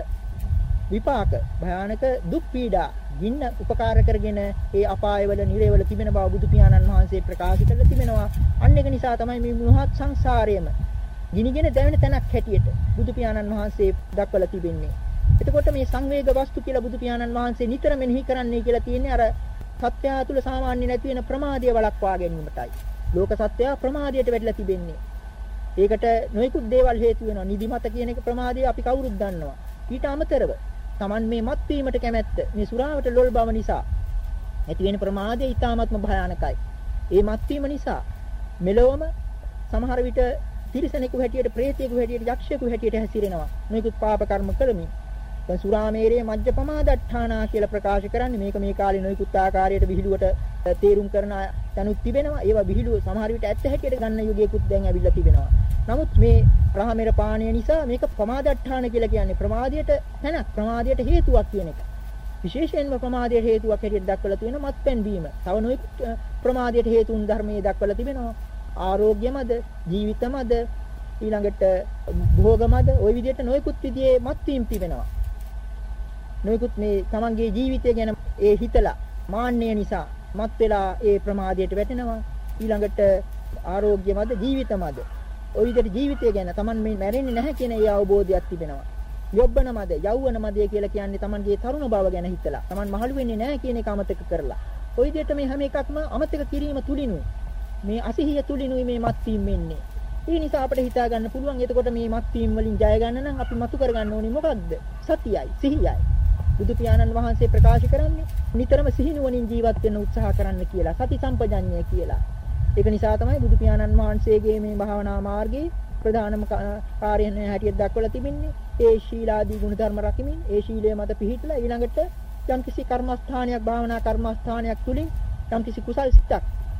Speaker 2: විපාක භයානක දුක් පීඩා ගින්න උපකාර කරගෙන ඒ අපායවල නිරේවල තිබෙන බව බුදු පියාණන් වහන්සේ ප්‍රකාශ කරලා තිබෙනවා. අන්න ඒක නිසා තමයි මේ මුහත් සංසාරයේම ගිනිගෙන දැවෙන තැනක් හැටියට බුදු පියාණන් වහන්සේ දක්වලා තිබෙන්නේ. එතකොට මේ සංවේග වස්තු කියලා බුදු පියාණන් වහන්සේ නිතර මෙනෙහි කරන්නයි කියලා තියෙන්නේ අර සත්‍යය තුල සාමාන්‍ය නැති වෙන ප්‍රමාදය වළක්වා ගැනීමටයි. ලෝක සත්‍යය ප්‍රමාදයට වැටලා තිබෙන්නේ. ඒකට නොයෙකුත් දේවල් හේතු වෙනවා. නිදිමත කියන එක ප්‍රමාදය අපි කවුරුත් දන්නවා. ඊට අමතරව Taman මේ මත් වීමට කැමැත්ත මේ සුරාවට ලොල් බව නිසා ඇති වෙන ප්‍රමාදය ඊ타ත්ම භයානකයි. ඒ මත් වීම නිසා මෙලොවම සමහර විට තිරිසනෙකු හැටියට, ප්‍රේතයෙකු හැටියට, යක්ෂයෙකු හැටියට හැසිරෙනවා. මේකුත් පාප කර්ම කරමින්. දැන් සුරාමේරයේ මජ්ජ පමාදට්ඨානා කියලා ප්‍රකාශ කරන්නේ මේක මේ කාලේ නොයෙකුත් ආකාරයට විහිළුවට තේරුම් කරන තැනුත් තිබෙනවා. ඒවා විහිළුව සමහර විට ඇත්ත හැටියට ගන්න යුගයකුත් දැන් ඇවිල්ලා තිබෙනවා. නමුත් මේ රාමෙර පානය නිසා මේක ප්‍රමාදට්ඨාන කියලා කියන්නේ ප්‍රමාදයට තැනක් ප්‍රමාදයට හේතුවක් කියන එක. විශේෂයෙන්ම ප්‍රමාදයට හේතුවක් හැටියට දක්වලා තියෙන මත්පැන් බීම. තව නොයෙක් ප්‍රමාදයට හේතුන් ධර්මයේ දක්වලා තිබෙනවා. ආරෝග්‍යමද, ජීවිතමද, ඊළඟට භෝගමද, ওই විදිහට නොයෙකුත් විදිහේ මත්වීම් තිබෙනවා. නොයෙකුත් මේ තමන්ගේ ජීවිතය ගැන ඒ හිතලා මාන්නය නිසා මත් වෙලා ඒ ප්‍රමාදයට වැටෙනවා. ඊළඟට ආරෝග්‍යමද ජීවිතමද? ඔය විදිහට ජීවිතය ගැන තමන් මේ මැරෙන්නේ නැහැ කියන ඒ අවබෝධයක් තිබෙනවා. යොබ්බන මද යෞවන මදය කියලා කියන්නේ තමන්ගේ තරුණ බව ගැන හිතලා. තමන් මහලු වෙන්නේ නැහැ කියන එක අමතක කරලා. ඔය විදිහට මේ හැම එකක්ම අමතක කිරීම තුලිනුයි. මේ අසහිය තුලිනුයි මේ මත්වීම වෙන්නේ. ඒ නිසා අපිට හිතා ගන්න පුළුවන් එතකොට මේ මත්වීම් වලින් ජය ගන්න නම් අපි මතු කර ගන්න ඕනේ මොකක්ද? සතියයි සිහියයි. බුදු පියාණන් වහන්සේ ප්‍රකාශ කරන්නේ නිතරම සිහිනුවණින් ජීවත් වෙන්න උත්සාහ කරන්න කියලා. සති සම්පජඤ්ඤය කියලා. ඒක නිසා තමයි බුදු පියාණන් වහන්සේගේ මේ භාවනා මාර්ගයේ ප්‍රධානම කාර්යයන් හැටියට දක්වලා තිබෙන්නේ ඒ ශීලාදී ගුණධර්ම රකිමින් ඒ ශීලයේ මත පිහිටලා ඊළඟට යම්කිසි කර්මස්ථානයක් භාවනා කර්මස්ථානයක් තුලින් යම්කිසි කුසල් සිතක්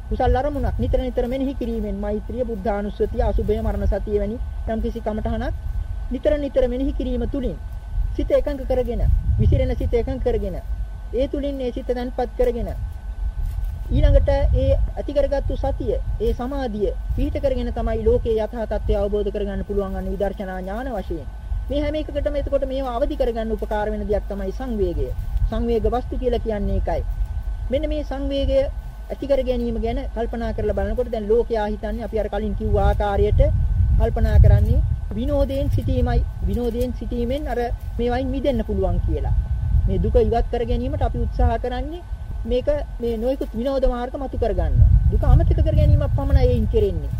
Speaker 2: කුසල් අරමුණක් නිතර නිතර මෙනෙහි කිරීමෙන් මෛත්‍රිය බුද්ධානුස්සතිය අසුභය මරණ සතිය වැනි යම්කිසි කමඨහනක් නිතර නිතර මෙනෙහි කිරීම තුලින් සිත එකඟ කරගෙන විසිරෙන සිත එකඟ කරගෙන ඒ තුලින් ඒ සිත තන්පත් කරගෙන ඊළඟට ඒ ඇති කරගත්තු සතිය, ඒ සමාධිය පිහිට කරගෙන තමයි ලෝකේ යථා තත්ත්වය අවබෝධ කරගන්න පුළුවන් අන්න විදර්ශනා ඥාන වශයෙන්. මේ හැම එකකටම එතකොට මේවා අවදි කරගන්න උපකාර වෙන දෙයක් තමයි සංවේගය. සංවේග වස්තු කියලා කියන්නේ ඒකයි. මෙන්න මේ සංවේගය ඇති කර ගැනීම ගැන කල්පනා කරලා බලනකොට දැන් ලෝකයා හිතන්නේ අපි අර කලින් කිව්ව ආකාරයට කල්පනා කරන්නේ විනෝදයෙන් සිටීමයි විනෝදයෙන් සිටීමෙන් අර මේවයින් මිදෙන්න පුළුවන් කියලා. මේ දුක ඉවත් කර ගැනීමට අපි උත්සාහ කරන්නේ මේක මේ නොයෙකුත් විනෝද මාර්ග මතු කර ගන්නවා. දුක අමතක කර ගැනීමක් පමණයි ඒයින් කෙරෙන්නේ.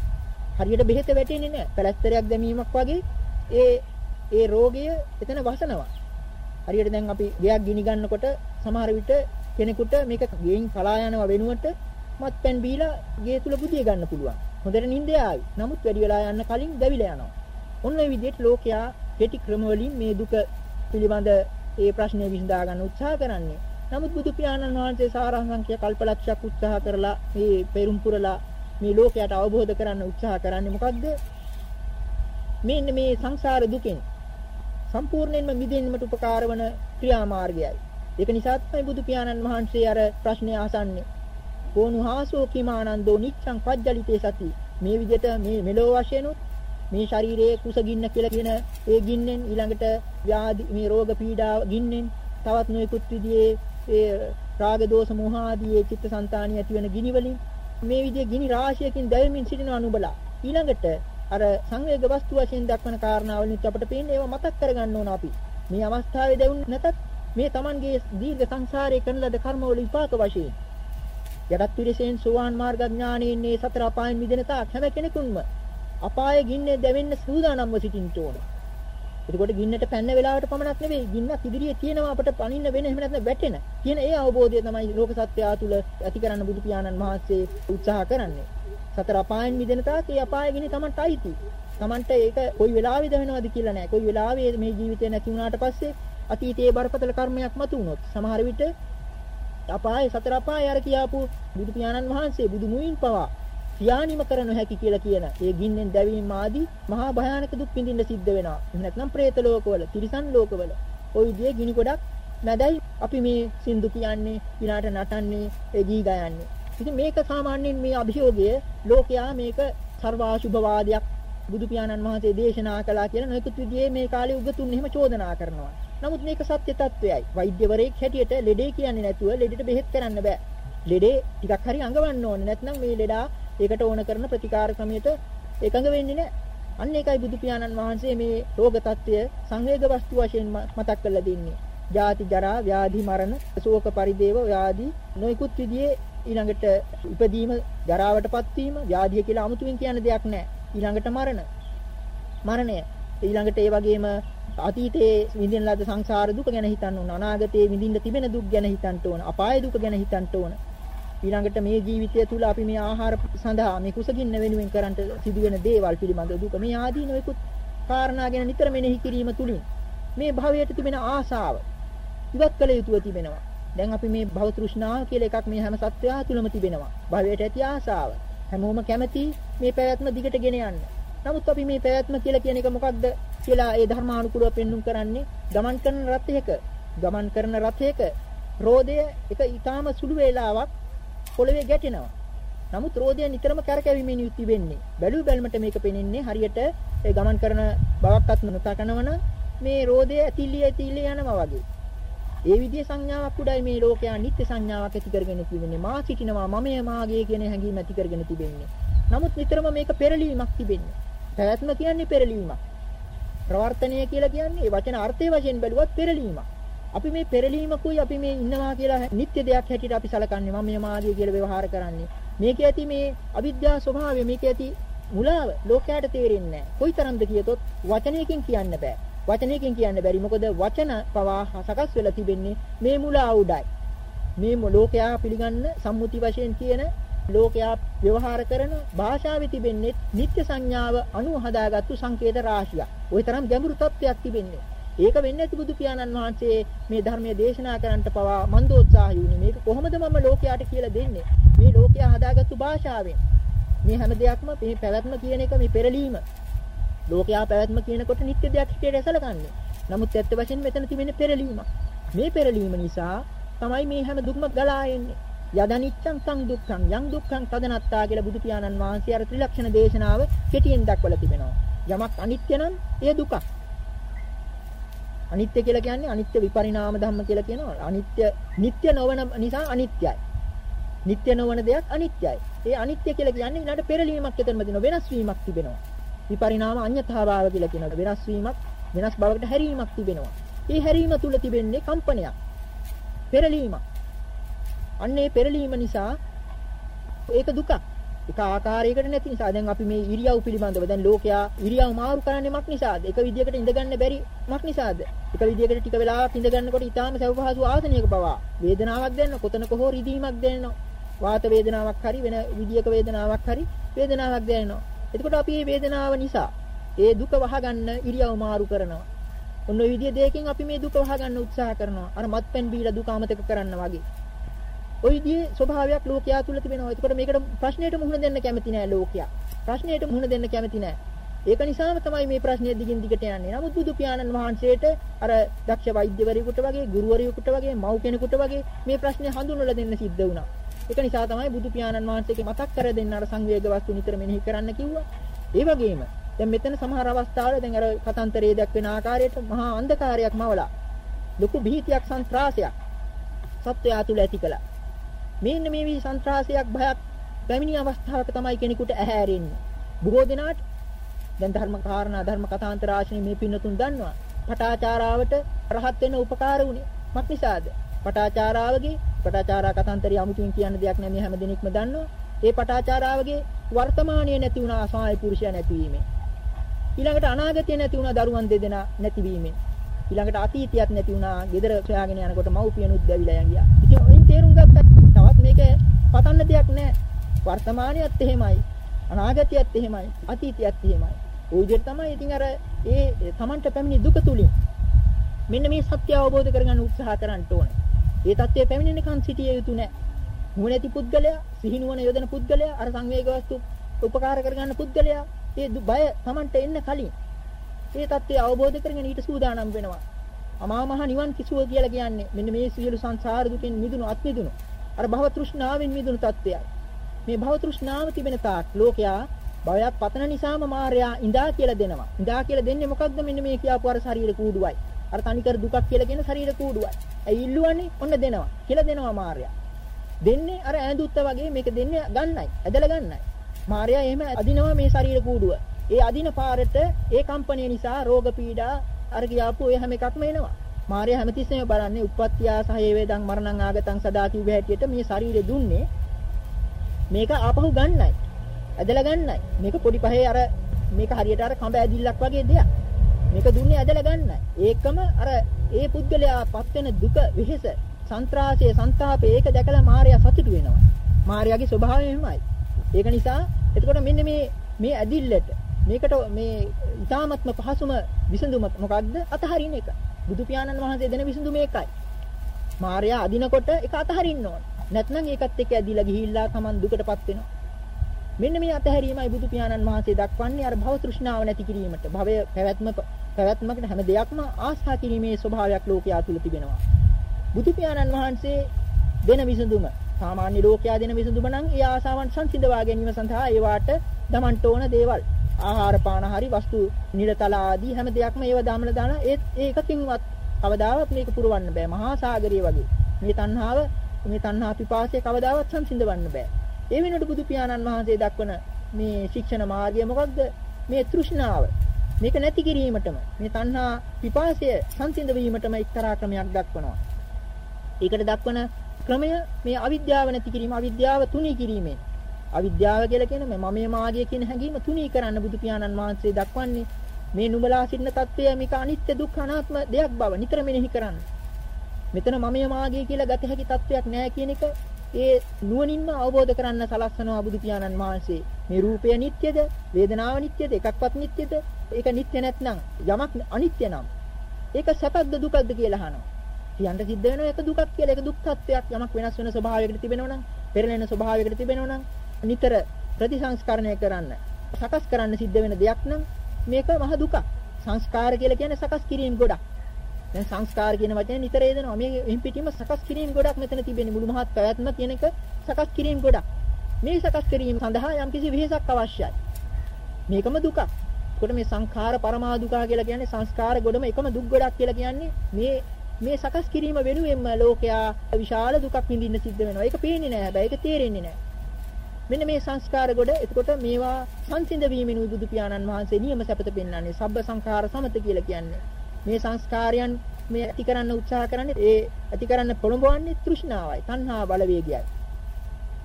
Speaker 2: හරියට බෙහෙත වැටෙන්නේ නැහැ. පැලැස්තරයක් දැමීමක් වගේ ඒ ඒ රෝගය එතන වසනවා. හරියට දැන් අපි ගයක් ගිනි ගන්නකොට සමහර විට කෙනෙකුට මේක ගෙයින් පලා යනවා වෙනුවට මත්පැන් බීලා ගේ තුල බුදිය ගන්න පුළුවන්. හොඳට නිින්ද ආවි. නමුත් වැඩි වෙලා යන්න කලින් දැවිලා යනවා. ඔන්න ඔය විදිහට ලෝකයා කෙටි ක්‍රම වලින් මේ දුක පිළිබඳ ඒ ප්‍රශ්නේ විසඳා ගන්න උත්සාහ කරන්නේ. නමුත් බුදු පියාණන් වහන්සේ සාරාංශක කල්පලක්ෂයක් උත්සාහ කරලා මේ පෙරුම් පුරලා මේ ලෝකයට අවබෝධ කරන්න උත්සාහ කරන්නේ මොකද්ද? මෙන්න මේ සංසාර දුකෙන් සම්පූර්ණයෙන්ම මිදෙන්නට උපකාර වන ක්‍රියාමාර්ගයයි. ඒක නිසා තමයි බුදු පියාණන් වහන්සේ අර ප්‍රශ්නේ අහසන්නේ. කෝනුහාසෝ කිමානන්දෝ නිච්ඡං පජ්ජලිතේ සති. මේ විදිහට මේ මෙලෝ වශයෙන් මේ ශරීරයේ කුසගින්න කියලා කියන ඒ ගින්නෙන් ඊළඟට ව්‍යාධි මේ රෝග පීඩා ගින්නෙන් තවත් නොයෙකුත් විදිහේ ඒ රාග දෝෂ මෝහ ආදී ඒ චිත්තසංතානිය ඇති වෙන ගිනි වලින් මේ විදිහේ ගිනි රාශියකින් දැවෙමින් සිටින අනුබලා ඊළඟට අර සංවේග වස්තු වශයෙන් දක්වන කාරණාවලින් අපිට පේන්නේ ඒවා මතක් කරගන්න ඕන අපි. මේ අවස්ථාවේ දැවුන නැතත් මේ Tamanගේ දීර්ඝ සංසාරයේ කරන ලද කර්මවල විපාක වශයෙන්. යටත් පිරිසෙන් සෝවාන් මාර්ග ඥානයෙන් මේ සතර අපායන් මිදෙන තාක් හැම කෙනෙකුන්ම අපායේ ගින්නේ දැවෙන්න සූදානම්ව සිටින්න ඕන. එතකොට ගින්නට පැන්න වෙලාවට පමණක් නෙවෙයි ගින්නක් ඉදිරියේ තියෙනවා අපට පනින්න වෙන එහෙම නැත්නම් වැටෙන කියන ඒ අවබෝධය තමයි ලෝක සත්‍යය තුළ ඇති කරන්න බුදු පියාණන් වහන්සේ උත්සාහ කරන්නේ. සතර අපායන් මිදෙන තාක් ඒ අපාය ගිනි Tamanට අයිති. Tamanට ඒක කොයි වෙලාවෙද වෙනවද කියලා නෑ. කොයි වෙලාවෙ මේ ජීවිතේ නැති වුණාට පස්සේ අතීතයේ බරපතල කර්මයක් මතු වුණොත් සමහර විට අපාය සතර අපාය අර කියාපු බුදු පියාණන් වහන්සේ බුදු මුවින් පවා සියානිම කර නොහැකි කියලා කියන ඒ ගින්නෙන් දැවීම ආදී මහා භයානක දුක් විඳින්න සිද්ධ වෙනවා. එහෙම නැත්නම් പ്രേත ලෝකවල, තිරිසන් ලෝකවල ওই විදිහේ ගිනි ගොඩක් නැදයි අපි මේ සින්දු කියන්නේ, විනාට නටන්නේ, ඒ ගී ගයන්නේ. ඉතින් මේක සාමාන්‍යයෙන් මේ අභියෝගය ලෝකයා මේක සර්වාශුභවාදයක් බුදු පියාණන් වහන්සේ දේශනා කළා කියලා නොයෙකුත් විදිහේ මේ කාලේ උගතුන් එහෙම චෝදනා කරනවා. නමුත් මේක සත්‍ය තත්වයයි. වෛද්‍යවරයෙක් හැටියට ලෙඩේ කියන්නේ නැතුව ලෙඩට බෙහෙත් කරන්න බෑ. ලෙඩේ ටිකක් හරි අඟවන්න ඕනේ. නැත්නම් මේ ලෙඩා ඒකට ඕන කරන ප්‍රතිකාර ක්‍රමයට එකඟ වෙන්නේ නැහැ. අන්න ඒකයි බුදු පියාණන් වහන්සේ මේ රෝග తত্ত্বය සංවේග වස්තු වශයෙන් මතක් කරලා දෙන්නේ. ජාති ජරා ව්‍යාධි මරණ ශෝක පරිදේව ව්‍යාධි නොයිකුත් විදිහේ ඊළඟට ඉපදීම ජරාවටපත් වීම ව්‍යාධිය කියලා 아무තුමින් කියන දෙයක් නැහැ. ඊළඟට මරණ. මරණය. ඊළඟට ඒ වගේම අතීතයේ විඳින ලද සංසාර දුක ගැන හිතන්න ඕන අනාගතයේ විඳින්න තිබෙන දුක් ගැන හිතන්න ඕන අපාය දුක ගැන හිතන්න ඕන ඊළඟට මේ ජීවිතය තුල අපි මේ ආහාර සඳහා මේ කුසගින්න වෙනුවෙන් කරන්ට සිදුවෙන දේවල් පිළිබඳ දුක මේ ආදී නොයෙකුත් කාරණා ගැන නිතර මෙනෙහි කිරීම තුලින් මේ භවයට තිබෙන ආසාව ඉවත් කළ යුතුව තිබෙනවා. දැන් අපි මේ භව තෘෂ්ණාව කියලා එකක් මේ හැම සත්වයා තුලම තිබෙනවා. භවයට ඇති ආසාව. හැමෝම කැමති මේ පැවැත්ම දිගට ගෙන යන්න. නමුත් අපි මේ පැවැත්ම කියලා කියන එක මොකක්ද කියලා ඒ ධර්මානුකූලව පෙන්눔 කරන්නේ ගමන් කරන රථයක ගමන් කරන රථයක රෝදය එක ඊටාම සුළු වේලාවක් පොළවේ ගැටෙනවා. නමුත් රෝදය නිතරම කරකැවීමෙන් යුක්ති වෙන්නේ. බැලු බැලමට මේක පෙනෙන්නේ හරියට ඒ ගමන් කරන බවක්වත් නොතකනවන මේ රෝදය ඇතිලි ඇතිලි යනවා වගේ. ඒ විදිහේ සංඥාවක් උඩයි මේ ලෝකයා නිත්‍ය සංඥාවක් ඇති කරගෙන තිබෙන්නේ. මා සිටිනවා මමය මාගේ කියන හැඟීම ඇති කරගෙන තිබෙන්නේ. නමුත් නිතරම මේක පෙරලීමක් තිබෙන්නේ. පැවැත්ම කියන්නේ පෙරලීමක්. ප්‍රවර්තනය කියලා කියන්නේ ඒ වචන අර්ථයේ වශයෙන් බැලුවත් පෙරලීමක්. අපි මේ පෙරලීමකුයි අපි මේ ඉන්නවා කියලා නිත්‍ය දෙයක් හැටියට අපි සලකන්නේ. මම මේ මාදිය කියලා ව්‍යවහාර කරන්නේ. මේකේ ඇති මේ අවිද්‍යා ස්වභාවය මේකේ ඇති මුලාව ලෝකයට තේරෙන්නේ නැහැ. කොයිතරම්ද කියතොත් වචනයකින් කියන්න බෑ. වචනයකින් කියන්න බැරි. මොකද වචන පවා සකස් වෙලා තිබෙන්නේ මේ මුලා උඩයි. මේ ලෝකයා පිළිගන්න සම්මුති වශයෙන් කියන ලෝකයා ව්‍යවහාර කරන භාෂාවේ තිබෙන්නේ නිත්‍ය සංඥාව අනුව හදාගත්තු සංකේත රාශියක්. ওই තරම් ගැඹුරු තත්ත්වයක් තිබෙන්නේ. ඒක වෙන්නේ නැති බුදු පියාණන් වහන්සේ මේ ධර්මයේ දේශනා කරන්නට පවා මන්දෝත්සාහය වුණේ. මේක කොහොමද මම ලෝකයට කියලා දෙන්නේ? මේ ලෝකයා හදාගත්තු භාෂාවෙන්. මේ හැම දෙයක්ම මේ පැවැත්ම කියන එක මේ පෙරලීම. ලෝකයා පැවැත්ම කියනකොට නිත්‍ය දෙයක් හිතේට සැලකන්නේ. නමුත් ඇත්ත වශයෙන්ම මෙතන තිබෙන පෙරලීමක්. මේ පෙරලීම නිසා තමයි මේ හැම දුක්ම ගලා එන්නේ. යදනිච්ඡං සං දුක්ඛං යං දුක්ඛං තදනත්තා කියලා බුදු පියාණන් වහන්සේ අර ත්‍රිලක්ෂණ දේශනාව කෙටියෙන් දක්වලා තිබෙනවා. යමක් අනිත්‍ය නම් එය දුකක්. අනිත්‍ය කියලා කියන්නේ අනිත්‍ය විපරිණාම ධම්ම කියලා කියනවා. අනිත්‍ය නිට්ටය නොවන නිසා අනිත්‍යයි. නිට්ටය නොවන දෙයක් අනිත්‍යයි. ඒ අනිත්‍ය කියලා කියන්නේ ඊළඟ පෙරලීමක් එතනම දින වෙනස් වීමක් තිබෙනවා. විපරිණාම අඤ්‍යතාභාව කියලා කියනවා. වෙනස් වීමක් වෙනස් බවකට හැරීමක් තිබෙනවා. ඒ හැරීම තුල තිබෙන්නේ කම්පනයක්. පෙරලීමක්. අන්න ඒ පෙරලීම නිසා ඒක දුකක්. එක ආකාරයකට නැති නිසා දැන් අපි මේ ඉරියව් පිළිබඳව දැන් ලෝකයා ඉරියව් මාරු කරන්නේ මක් නිසාද? එක විදියකට ඉඳගන්න බැරි මක් නිසාද? එක විදියකට ටික වෙලාවක් ඉඳගන්නකොට ඊටාම සවපහසු ආසනයක පවා වේදනාවක් දැනෙන කොතනක හෝ රිදීමක් දැනෙනවා. වාත වේදනාවක් හරි වෙන විදියක වේදනාවක් හරි වේදනාවක් දැනෙනවා. එතකොට අපි මේ වේදනාව නිසා ඒ දුක වහගන්න ඉරියව් මාරු කරනවා. ඔන්න ඔය විදිය දෙයකින් අපි මේ දුක වහගන්න උත්සාහ කරනවා. අර මත්පැන් බීලා දුක අමතක කරන්න වගේ. ওই විදිහේ ස්වභාවයක් ලෝකයා තුල තිබෙනවා. ඒකට මේකට ප්‍රශ්නයට මුහුණ දෙන්න කැමති නෑ ලෝකයා. ප්‍රශ්නයට මුහුණ දෙන්න කැමති නෑ. ඒක නිසාම තමයි මේ ප්‍රශ්නේ දිගින් දිගට යන්නේ. නමුත් බුදු පියාණන් වහන්සේට අර දක්ෂ වෛද්‍යවරයෙකුට වගේ, ගුරුවරයෙකුට වගේ, මව් කෙනෙකුට වගේ මේ ප්‍රශ්නේ හඳුන්වලා දෙන්න සිද්ධ වුණා. ඒක නිසා තමයි බුදු පියාණන් වහන්සේගේ මතක් කර දෙන්න අර සංවේග වස්තු නිතර මෙනෙහි කරන්න කිව්වා. ඒ වගේම දැන් මෙතන සමහර අවස්ථාවල දැන් අර කතන්තරයේ දක්වන ආකාරයට මහා අන්ධකාරයක් මවලා ලොකු භීතියක් සන්ත්‍රාසයක් සත්වයා තුල ඇති කළා. මෙන්න මේ වී සන්ත්‍රාසයක් භයක් පැමිණි අවස්ථාවක තමයි කෙනෙකුට ඇහැරෙන්නේ. බොහෝ දිනාට දැන් ධර්ම කාරණා ධර්ම කතාන්තර ආශ්‍රේ මේ පින්නතුන් දන්නවා. පටාචාරාවට රහත් වෙන්න උපකාර වුණේ. මක් නිසාද? පටාචාරාවගේ පටාචාරා කතාන්තරي අමුතුවෙන් කියන දෙයක් නෑ මේ හැම දිනෙකම දන්නවා. ඒ පටාචාරාවගේ වර්තමානයේ නැති වුණා අසහාය පුරුෂයා නැතිවීමෙන්. ඊළඟට අනාගතය නැති වුණා දරුවන් දෙදෙනා නැතිවීමෙන්. ඊළඟට අතීතයක් නැති වුණා. ගෙදර සොයාගෙන යනකොට මව්පියනුත් දැවිලා යන් ගියා. ඉතින් ඔයින් තේරුම් ගත්තා තවත් මේක පතන්න දෙයක් නැහැ. වර්තමානියත් එහෙමයි. අනාගතයත් එහෙමයි. අතීතයත් එහෙමයි. ඌජෙත් තමයි ඉතින් අර ඒ Tamanට පැමිණි දුක තුලින් මෙන්න මේ සත්‍ය අවබෝධ කරගන්න උත්සාහ කරන්න ඕනේ. ඒ தත්ත්වය පැමිණෙනකන් සිටිය යුතු නැහැ. නුවණැති පුද්ගලයා, සිහිනුවන යොදන පුද්ගලයා, අර සංවේග වස්තු උපකාර කරගන්න පුද්ගලයා, ඒ බය Tamanට එන්න කලින් ඒ தත්ත්වය අවබෝධ කරගෙන ඊට සූදානම් වෙනවා. අමා මහ නිවන් කිසුව කියලා කියන්නේ මෙන්න මේ සියලු සංසාර දුකෙන් මිදුණු අත් මිදුණු අර භව තෘෂ්ණාවෙන් මිදුණු තත්වයයි. මේ භව තෘෂ්ණාව තිබෙන තාක් ලෝකයා භවයක් පතන නිසාම මායයා ඉඳා කියලා දෙනවා. ඉඳා කියලා දෙන්නේ මොකද්ද මෙන්න මේ කියාපු අර ශරීර කූඩුවයි. අර තනිකර දුකක් කියලා කියන ශරීර කූඩුවයි. ඇයි ඉල්ලුවන්නේ? ඔන්න දෙනවා. කියලා දෙනවා මායයා. දෙන්නේ අර ඈඳුත්ත වගේ මේක දෙන්නේ ගන්නයි. ඇදලා ගන්නයි. මායයා එහෙම අදිනවා මේ ශරීර කූඩුව. ඒ අදින පාරට ඒ කම්පණය නිසා රෝග පීඩා අර කියාපු ඒ හැම එකක්ම එනවා. මාර්ය හැමතිස්සෙම බලන්නේ උප්පත්තියා සහ වේදං මරණං ආගතං සදා කිව්ව හැටියට මේ ශරීරය දුන්නේ මේක ආපහු ගන්නයි. ඇදලා ගන්නයි. මේක පොඩි පහේ අර මේක හරියට අර කඹ ඇදිල්ලක් වගේ දෙයක්. මේක දුන්නේ ඇදලා ගන්නයි. ඒකම අර ඒ පුද්ගලයා පත් වෙන දුක විහෙස සන්ත්‍රාසය සන්තාපේ ඒක දැකලා මාර්යා සතුටු වෙනවා. මාර්යාගේ ස්වභාවය එහෙමයි. ඒක නිසා එතකොට මෙන්න මේ මේ ඇදිල්ලට මේකට මේ ඊ타මත්ම පහසුම විසඳුම මොකක්ද? අතහරින එක. බුදු පියාණන් වහන්සේ දෙන විසඳුම ඒකයි. මාර්යා අදිනකොට ඒක අතහරින්න ඕන. නැත්නම් ඒකත් එක්ක ඇදිලා ගිහිල්ලා Taman දුකටපත් වෙනවා. මෙන්න මේ අතහැරීමයි බුදු පියාණන් වහන්සේ දක්වන්නේ අර භව තෘෂ්ණාව නැති කිරීමට. භවය පැවැත්ම පැවැත්මකට හැම දෙයක්ම ආස්ථා කිරීමේ ස්වභාවයක් ලෝකයා තුල තිබෙනවා. බුදු පියාණන් වහන්සේ දෙන විසඳුම සාමාන්‍ය ලෝකයා දෙන විසඳුම නම් ඒ ආසාවන් සංසිඳවා ගැනීම සඳහා ඒවාට දමන්ට ඕන දේවල් ආහාර පාන හරි වස්තු නිලතල ආදී හැම දෙයක්ම ඒව දාමල දාන ඒත් ඒකකින්වත් කවදාවත් මේක පුරවන්න බෑ. මහා සාගරය වගේ. මේ තණ්හාව මේ තණ්හා පිපාසය කවදාවත් සංසිඳවන්න බෑ. ඒ වෙනකොට බුදු පියාණන් වහන්සේ දක්වන මේ ශික්ෂණ මාර්ගය මොකක්ද? මේ තෘෂ්ණාව. මේක නැති කිරීමටම මේ තණ්හා පිපාසය සංසිඳ වීමටම එක්තරා ක්‍රමයක් දක්වනවා. ඒකට දක්වන ක්‍රමය මේ අවිද්‍යාව නැති කිරීම අවිද්‍යාව තුනී කිරීමෙන්. අවිද්‍යාව කියලා කියන මේ මමයේ මාගේ කියන හැඟීම තුනී කරන්න බුදු පියාණන් වහන්සේ දක්වන්නේ මේ නුඹලා සිටින తත්වය මේක අනිත්‍ය දුක්ඛ අනාත්ම දෙයක් බව නිතර මෙනෙහි කරන්න. මෙතන මමයේ මාගේ කියලා ගත හැකි తත්වයක් නැහැ කියන එක ඒ නුවණින්ම අවබෝධ කරන්න සලස්වනවා බුදු පියාණන් වහන්සේ. මේ රූපය නිට්ටයද? වේදනාව නිට්ටයද? එකක්වත් නිට්ටයද? ඒක නිට්ටය නැත්නම් යමක් අනිත්‍ය නම් ඒක සැපද දුකද කියලා අහනවා. කියන්න සිද්ධ වෙනවා ඒක දුකක් කියලා. ඒක දුක් තත්වයක් යමක් වෙනස් වෙන ස්වභාවයකට තිබෙනවා නම්, පෙරලෙන ස්වභාවයකට තිබෙනවා නම් නිතර ප්‍රතිසංස්කරණය කරන්න සකස් කරන්න සිද්ධ වෙන දෙයක් නම් මේක මහ දුකක්. සංස්කාර කියලා කියන්නේ සකස් කිරීම ගොඩක්. දැන් සංස්කාර කියන වචනේ නිතර එදෙනවා. මේ එම් පිටින්ම සකස් කිරීම ගොඩක් මෙතන තිබෙන්නේ. මුළු මහත් පැවැත්ම කියන එක සකස් කිරීම ගොඩක්. මේ සකස් කිරීම සඳහා යම්කිසි වෙහෙසක් අවශ්‍යයි. මේකම දුකක්. ඒකට මේ සංඛාර පරමා දුක කියලා කියන්නේ සංස්කාර ගොඩම එකම දුක් ගොඩක් කියලා කියන්නේ මේ මේ සකස් කිරීම වෙනුවෙන්ම ලෝකයා විශාල දුකක් විඳින්න සිද්ධ වෙනවා. ඒක පේන්නේ නැහැ. හැබැයි ඒක තේරෙන්නේ නැහැ. මෙන්න මේ සංස්කාර ගොඩ. එතකොට මේවා සංසිඳ වීමෙනුයි බුදු පියාණන් වහන්සේ නියම සැපත පෙන්වන්නේ සබ්බ සංඛාර සමත කියලා කියන්නේ. මේ සංස්කාරයන් මේ ඇති කරන්න උත්සාහ කරන්නේ ඒ ඇති කරන්න පොළඹවන්නේ තෘෂ්ණාවයි තණ්හා බලවේගයයි.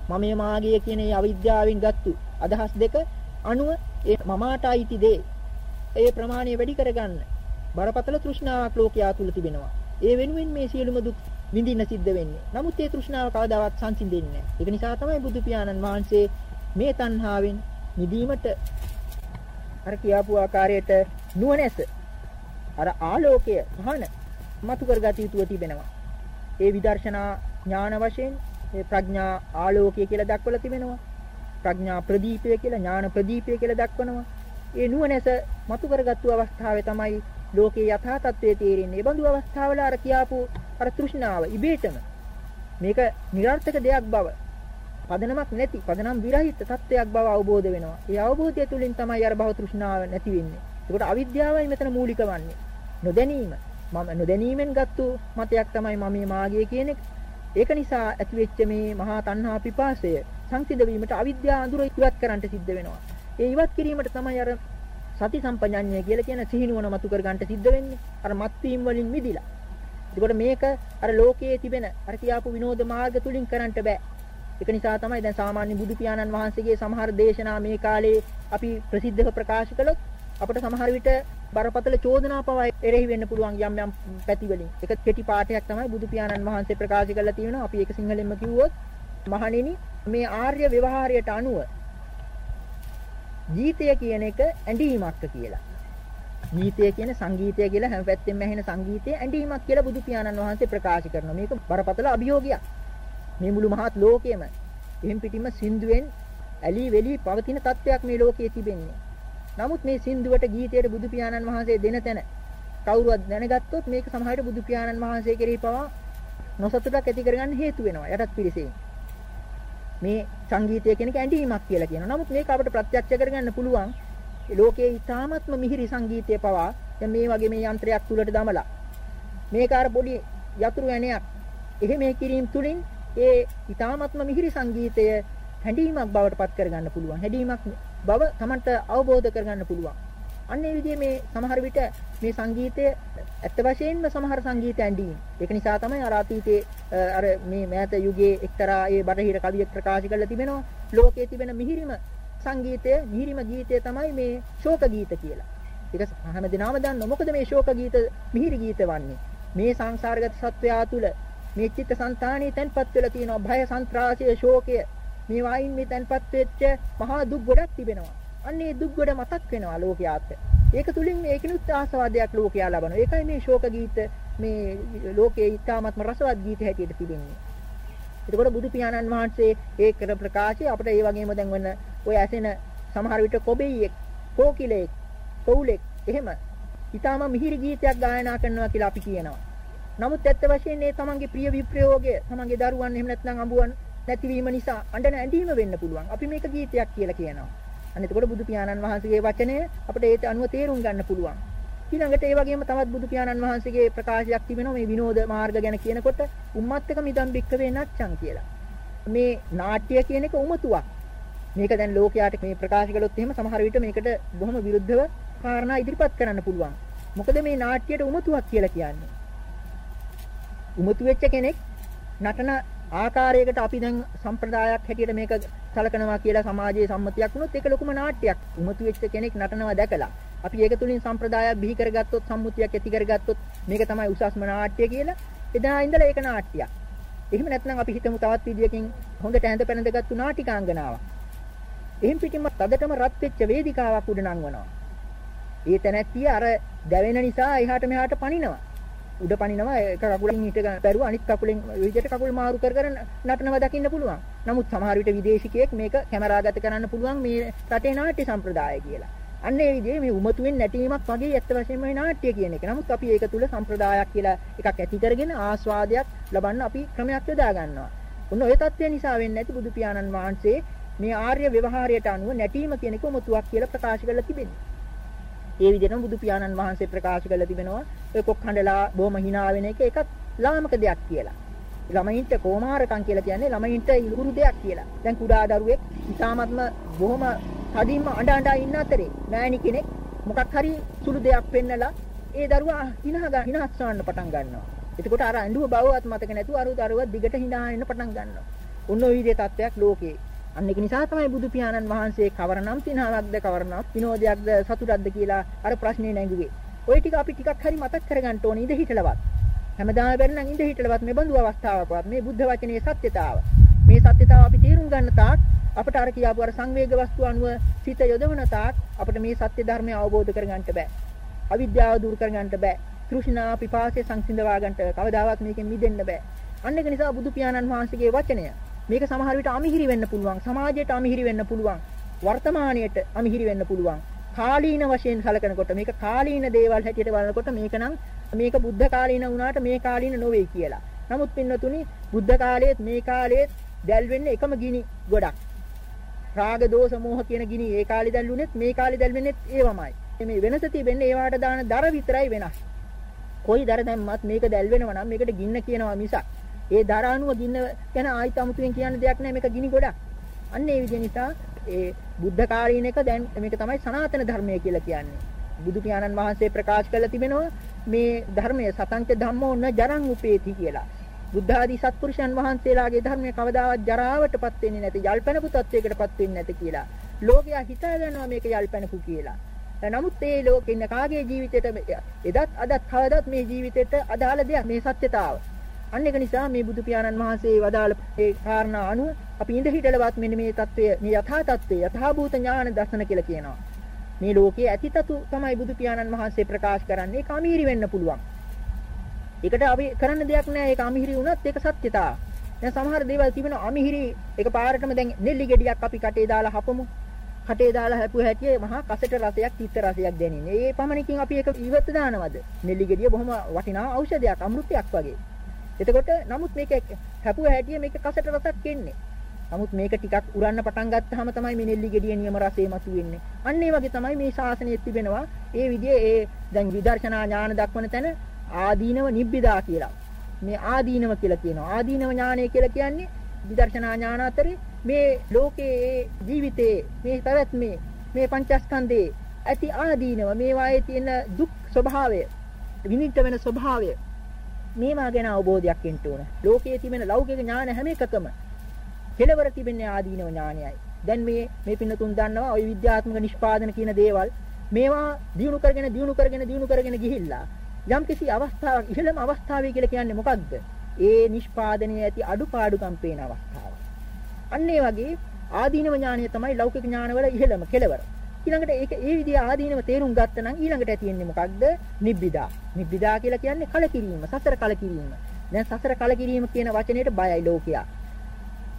Speaker 2: මම මේ මාගිය කියන ඒ අවිද්‍යාවෙන් ගත්තු අදහස් දෙක අනුව ඒ මමාට අයිති දේ ඒ ප්‍රමාණය වැඩි කරගන්න බරපතල තෘෂ්ණාවක් ලෝකයා තුල තිබෙනවා. ඒ වෙනුවෙන් මේ සියලුම දුක් විඳින්න සිද්ධ වෙන්නේ. නමුත් ඒ තෘෂ්ණාව කවදාවත් සංසිඳෙන්නේ නැහැ. ඒක නිසා තමයි බුදු පියාණන් වහන්සේ මේ තණ්හාවෙන් මිදීමට අර කියාපු ආකාරයට නුවණැස අර ආලෝකය පහන මතු කරගත යුතුව තිබෙනවා. ඒ විදර්ශනා ඥාන වශයෙන් ඒ ප්‍රඥා ආලෝකය කියලා දක්වලා තිබෙනවා. ප්‍රඥා ප්‍රදීපය කියලා ඥාන ප්‍රදීපය කියලා දක්වනවා. ඒ නුවණැස මතු කරගත්තු අවස්ථාවේ තමයි ලෝකේ යථා තත්ත්වයේ තේරෙන්නේ. ඒ බඳු අවස්ථාවල අර කියාපු අර තෘෂ්ණාව ඉබේටම මේක નિરර්ථක දෙයක් බව පදනමක් නැති පදනම් විරහිත තත්ත්වයක් බව අවබෝධ වෙනවා. ඒ අවබෝධය තුළින් තමයි අර භව තෘෂ්ණාව නැති වෙන්නේ. ඒකට අවිද්‍යාවයි මෙතන මූලික වන්නේ. නොදැනීම. මම නොදැනීමෙන් ගත්තු මතයක් තමයි මම මේ මාගේ කියන එක. ඒක නිසා ඇතිවෙච්ච මේ මහා තණ්හා පිපාසය සංසිඳ වීමට අවිද්‍යාව අඳුර ඉවත් කරන්නට සිද්ධ වෙනවා. ඒ ඉවත් කිරීමට තමයි අර සති සම්පජඤ්ඤය කියලා කියන සිහිනුවන මතු කර ගන්නට සිද්ධ වෙන්නේ. අර මත්වීම් වලින් මිදිලා. එතකොට මේක අර ලෝකයේ තිබෙන අර කියාපු විනෝද මාර්ග තුලින් කරන්නට බෑ. ඒක නිසා තමයි දැන් සාමාන්‍ය බුදු පියාණන් වහන්සේගේ සමහර දේශනා මේ කාලේ අපි ප්‍රසිද්ධව ප්‍රකාශ කළොත් අපිට සමහර විට බරපතල චෝදනා පවා එරෙහි වෙන්න පුළුවන් යම් යම් පැති වලින්. ඒක කෙටි පාඩයක් තමයි බුදු පියාණන් වහන්සේ ප්‍රකාශ කරලා තියෙනවා. අපි ඒක සිංහලෙන්ම කිව්වොත් මහණෙනි මේ ආර්ය ව්‍යවහාරයට අනුව ගීතය කියන එක ඇඬීමක් කියලා. ගීතය කියන සංගීතය කියලා හැම පැත්තෙම ඇහෙන සංගීතය ඇඬීමක් කියලා බුදු පියාණන් වහන්සේ ප්‍රකාශ කරනවා. මේක බරපතල අභියෝගයක්. මේ මුළු මහත් ලෝකෙම එහෙම් පිටින්ම සින්දුවෙන් ඇලි වෙලි පවතින තත්වයක් මේ ලෝකයේ තිබෙන්නේ. නමුත් මේ සින්දුවට ගීතයට බුදු පියාණන් වහන්සේ දෙන තැන කවුරුවත් දැනගත්තොත් මේක සමහරට බුදු පියාණන් වහන්සේ කෙරෙහි පවා නොසතුටක් ඇති කරගන්න හේතු වෙනවා යටත් පිළිසෙන්. මේ සංගීතය කියන එක ඇඬීමක් කියලා කියනවා. නමුත් මේක අපිට ප්‍රත්‍යක්ෂ කරගන්න පුළුවන් ලෝකයේ ඊ타ත්ම මිහිරි සංගීතය පවා දැන් මේ වගේ මේ යන්ත්‍රයක් තුලට දමලා මේක අර පොඩි යතුරු ඇණයක් එහෙම මේ කිරීම තුලින් ඒ ඊ타ත්ම මිහිරි සංගීතය හැඬීමක් බවට පත් කරගන්න පුළුවන්. හැඬීමක් බව Tamanට අවබෝධ කරගන්න පුළුවන්. අන්න ඒ විදිහේ මේ සමහර විට මේ සංගීතය ඇත්ත වශයෙන්ම සමහර සංගීත ඇඬීම්. ඒක නිසා තමයි අර අතීතයේ අර මේ මෑත යුගයේ එක්තරා ඒ බටහිර කවියෙක් ප්‍රකාශ කරලා තිබෙනවා ලෝකයේ තිබෙන මිහිරිම සංගීතය මිහිරිම ගීතය තමයි මේ ශෝක ගීත කියලා. ඒක හැමදෙනාම දන්නවා. මොකද මේ ශෝක ගීත මිහිරි ගීත වන්නේ. මේ සංසාරගත සත්වයා තුල මේ චිත්ත સંතාණී තැන්පත් වෙලා තියෙනවා භය සන්ත්‍රාසය ශෝකය මේ වයින් මේ තැන්පත් වෙච්ච මහා දුක් ගොඩක් තිබෙනවා. අන්න ඒ දුක් ගොඩ මතක් වෙනවා ලෝකයාට. ඒක තුලින් මේකිනුත් ආසාදයක් ලෝකයා ලබනවා. ඒකයි මේ ශෝක ගීත මේ ලෝකයේ ඉතාමත්ම රසවත් ගීත හැටියට තිබෙන්නේ. එතකොට බුදු පියාණන් වහන්සේ ඒ කර ප්‍රකාශය අපිට ඒ වගේම දැන් වෙන ඔය ඇසෙන සමහර විට කොබෙයියෙක්, කෝකිලෙක්, කවුලෙක් එහෙම ඊටාම මිහිරි ගීතයක් ගායනා කරනවා කියලා අපි කියනවා. නමුත් ඇත්ත වශයෙන්ම මේ තමන්ගේ ප්‍රිය විප්‍රයෝගය, තමන්ගේ දරුවන් එහෙම නැත්නම් අඹුවන් නැතිවීම නිසා අඬන ඇඬීම වෙන්න පුළුවන්. අපි මේක ගීතයක් කියලා කියනවා. අන්න එතකොට බුදු පියාණන් වහන්සේගේ වචනය අපිට ඒට අනුව තේරුම් ගන්න පුළුවන්. ඊළඟට ඒ වගේම තවත් බුදු පියාණන් වහන්සේගේ ප්‍රකාශයක් තිබෙනවා මේ විනෝද මාර්ග ගැන කියනකොට උම්මත්තක මිදම් බික්කවේ නැච්චන් කියලා. මේ නාට්‍ය කියන එක උමතුවක්. මේක දැන් ලෝකයාට මේ ප්‍රකාශ කළොත් එහෙම සමහර විට මේකට බොහොම විරුද්ධව කාරණා ඉදිරිපත් කරන්න පුළුවන්. මොකද මේ නාට්‍යයට උමතුවක් කියලා කියන්නේ. උමතු වෙච්ච කෙනෙක් නටන ආකාරයකට අපි දැන් සම්ප්‍රදායක් හැටියට මේක සලකනවා කියලා සමාජයේ සම්මතියක් වුණොත් ඒක ලොකුම නාට්‍යයක්. උමතු වෙච්ච කෙනෙක් නටනවා දැකලා අපි ඒක තුලින් සම්ප්‍රදායක් බිහි කරගත්තොත් සම්මුතියක් ඇති කරගත්තොත් මේක තමයි උසස්ම නාට්‍ය කියලා. එදා ඉඳලා ඒක නාට්‍යයක්. එහෙම නැත්නම් අපි හිතමු තවත් විදියකින් හොඳට ඇඳ පැනඳගත්තු නාටිකාංගනාවක්. එහෙන් පිටින්ම තදටම රත් වෙච්ච වේදිකාවක් උඩ නංවනවා. ඒ තැනැත්තිය අර දැවෙන නිසා එහාට මෙහාට පනිනවා. උඩ පනිනවා එක කකුලෙන් හිට පැරුව අනිත් කකුලෙන් විදිහට කකුල් මාරු කර කර නටනවා දකින්න පුළුවන්. නමුත් සමහර විට විදේශිකයෙක් මේක කැමරාගත කරන්න පුළුවන් මේ රටේ නාට්‍ය සම්ප්‍රදාය කියලා. අන්න ඒ විදිහේ මේ උමතුවෙන් නැටීමක් වගේ ඇත්ත වශයෙන්ම මේ නාට්‍ය කියන එක. නමුත් අපි ඒක තුල සම්ප්‍රදායක් කියලා එකක් ඇති කරගෙන ආස්වාදයක් ලබන්න අපි ක්‍රමයක් යොදා ගන්නවා. ඔන්න ඔය தත්ත්වය නිසා වෙන්නේ නැති බුදු පියාණන් වහන්සේ මේ ආර්ය ව්‍යවහාරයට අනුව නැටීම කියන එක උමතුවක් කියලා ප්‍රකාශ කරලා තිබෙනවා. ඒ විදිහටම බුදු පියාණන් වහන්සේ ප්‍රකාශ කරලා තිබෙනවා ඔය කොක්හඬලා බොහොම hina වෙන එක එකත් ලාමක දෙයක් කියලා. ළමයින්ට කොමාරකම් කියලා කියන්නේ ළමයින්ට ඉලුරු දෙයක් කියලා. දැන් කුඩා දරුවෙක් ඉතාමත්ම බොහොම තදින්ම අඬ අඬ ඉන්න අතරේ නෑනි කෙනෙක් මොකක් හරි සුළු දෙයක් පෙන්නලා ඒ දරුවා hina හිනහස්සවන්න පටන් ගන්නවා. එතකොට අර ඇඬුව බවවත් මතක නැතුව අර දරුවා දිගට hina වෙන්න පටන් ගන්නවා. ඔන්න ඔය විදිහේ තත්ත්වයක් ලෝකේ අන්න ඒක නිසා තමයි බුදු පියාණන් වහන්සේ කවරනම් තිනාවක්ද කවරනම් විනෝදයක්ද සතුටක්ද කියලා අර ප්‍රශ්නේ නැඟුවේ. ওই ටික අපි ටිකක් හරි මතක් කරගන්න ඕනේ ඉඳ හිටලවත්. හැමදාම බැරි නම් ඉඳ හිටලවත් මේ බඳු අවස්ථාවකවත් මේ බුද්ධ වචනේ සත්‍යතාව. මේ සත්‍යතාව අපි තේරුම් ගන්න තාක් අපට අර කියාපු අර සංවේග වස්තු අනුව සිත යොදවන තාක් අපිට මේ සත්‍ය ධර්මය අවබෝධ කරගන්න බෑ. අවිද්‍යාව දුරු කරගන්න බෑ. තෘෂ්ණා පිපාසය සංසිඳවා ගන්නට කවදාවත් මේකෙන් මිදෙන්න බෑ. අන්න ඒක නිසා බුදු පියාණන් වහන්සේගේ වචනය මේක සමහර විට අමිහිරි වෙන්න පුළුවන් සමාජයට අමිහිරි වෙන්න පුළුවන් වර්තමානයට අමිහිරි වෙන්න පුළුවන් කාලීන වශයෙන් සැලකනකොට මේක කාලීන දේවල් හැටියට බලනකොට මේක නම් මේක බුද්ධ කාලීන වුණාට මේ කාලීන නොවේ කියලා. නමුත් පින්නතුනි බුද්ධ කාලයේත් මේ කාලයේත් දැල් වෙන්නේ එකම ගිනි ගොඩක්. රාග දෝෂ මෝහ කියන ගිනි ඒ කාලේ දැල්ුණෙත් මේ කාලේ දැල්වෙන්නේත් ඒවමයි. මේ වෙනස තිබෙන්නේ ඒවට දාන දර විතරයි වෙනස්. කොයි දර දැම්මත් මේක දැල් වෙනවා නම් මේකට ගින්න කියනවා මිසක් ඒ දරාණුව ගින්න ගැන ආයිත් අමුතුවෙන් කියන්න දෙයක් නැහැ මේක ගිනි ගොඩක්. අන්න ඒ විදිහ නිසා ඒ බුද්ධ කාලීන එක දැන් මේක තමයි සනාතන ධර්මය කියලා කියන්නේ. බුදු පියාණන් වහන්සේ ප්‍රකාශ කළ තිබෙනවා මේ ධර්මයේ සතංච ධම්මෝ න ජරං උපේති කියලා. බුද්ධ ආදී සත්පුරුෂයන් වහන්සේලාගේ ධර්මයේ කවදාවත් ජරාවටපත් වෙන්නේ නැති, යල්පැනපු තත්වයකටපත් වෙන්නේ නැති කියලා. ලෝකයා හිතාගන්නවා මේක යල්පැනපු කියලා. නමුත් මේ ලෝකේ ඉන්න කාගේ ජීවිතේට එදත් අදත් කවදත් මේ ජීවිතේට අදාළ දෙයක් මේ සත්‍යතාව. අන්න ඒක නිසා මේ බුදු පියාණන් වහන්සේ වදාළ ඒ කාරණා අනුව අපි ඉඳ හිටලවත් මෙන්න මේ தත්වය මේ යථා තත්ත්වය යථාභූත ඥාන දර්ශන කියලා කියනවා. මේ ලෝකයේ ඇතිතතු තමයි බුදු පියාණන් වහන්සේ ප්‍රකාශ කරන්නේ ඒක අමීරි වෙන්න පුළුවන්. ඒකට අපි කරන්න දෙයක් නෑ ඒක අමීරි වුණත් ඒක සත්‍යතාව. දැන් සමහර දේවල් තිබෙනවා අමිහිරි එක පාරටම දැන් නෙල්ලි ගෙඩියක් අපි කටේ දාලා හපමු. කටේ දාලා හැපුව හැටියේ මහා කසට රසයක් තිත්ත රසයක් දැනෙන්නේ. ඒ පමණකින් අපි ඒක ඉවත් දානවද? නෙල්ලි ගෙඩිය බොහොම වටිනා ඖෂධයක් අමෘතයක් වගේ. එතකොට නමුත් මේක හැපුව හැටියේ මේක කසට රසක් එන්නේ. නමුත් මේක ටිකක් උරන්න පටන් ගත්තාම තමයි මේ නෙල්ලි ගෙඩිය නියම රසය මතුවෙන්නේ. අන්න ඒ වගේ තමයි මේ ශාසනයේ තිබෙනවා. ඒ විදිහේ ඒ දැන් විදර්ශනා ඥාන දක්වන තැන ආදීනව නිබ්බිදා කියලා. මේ ආදීනව කියලා කියනවා. ආදීනව ඥානය කියලා කියන්නේ විදර්ශනා ඥාන අතරේ මේ ලෝකයේ ජීවිතයේ මේ පැවැත්මේ මේ පංචස්කන්ධේ ඇති ආදීනව මේවායේ තියෙන දුක් ස්වභාවය විනිවිද වෙන ස්වභාවය මේවා ගැන අවබෝධයක් එන්න ඕන. ලෝකයේ තිබෙන ලෞකික ඥාන හැම එකකම කෙලවර තිබෙන්නේ ආදීනව ඥානයයි. දැන් මේ මේ පින්නතුන් දන්නවා ওই විද්‍යාත්මක නිෂ්පාදන කියන දේවල් මේවා දිනු කරගෙන දිනු කරගෙන දිනු කරගෙන ගිහිල්ලා යම්කිසි අවස්ථාවක් ඉහළම අවස්ථාවේ කියලා කියන්නේ මොකක්ද? ඒ නිෂ්පාදනයේ ඇති අඩුපාඩුකම් පේන අවස්ථාව. අන්න ඒ වගේ ආදීනව ඥානය තමයි ලෞකික ඥානවල ඉහළම කෙලවර. ඊළඟට ඒක ඒ විදිහ ආදීනව තේරුම් ගත්තා නම් ඊළඟට ඇතිවෙන්නේ මොකක්ද? නිබ්බිදා. නිබ්බිදා කියලා කියන්නේ කලකිරීම, සසර කලකිරීම. දැන් සසර කලකිරීම කියන වචනයට බයයි ලෝකයා.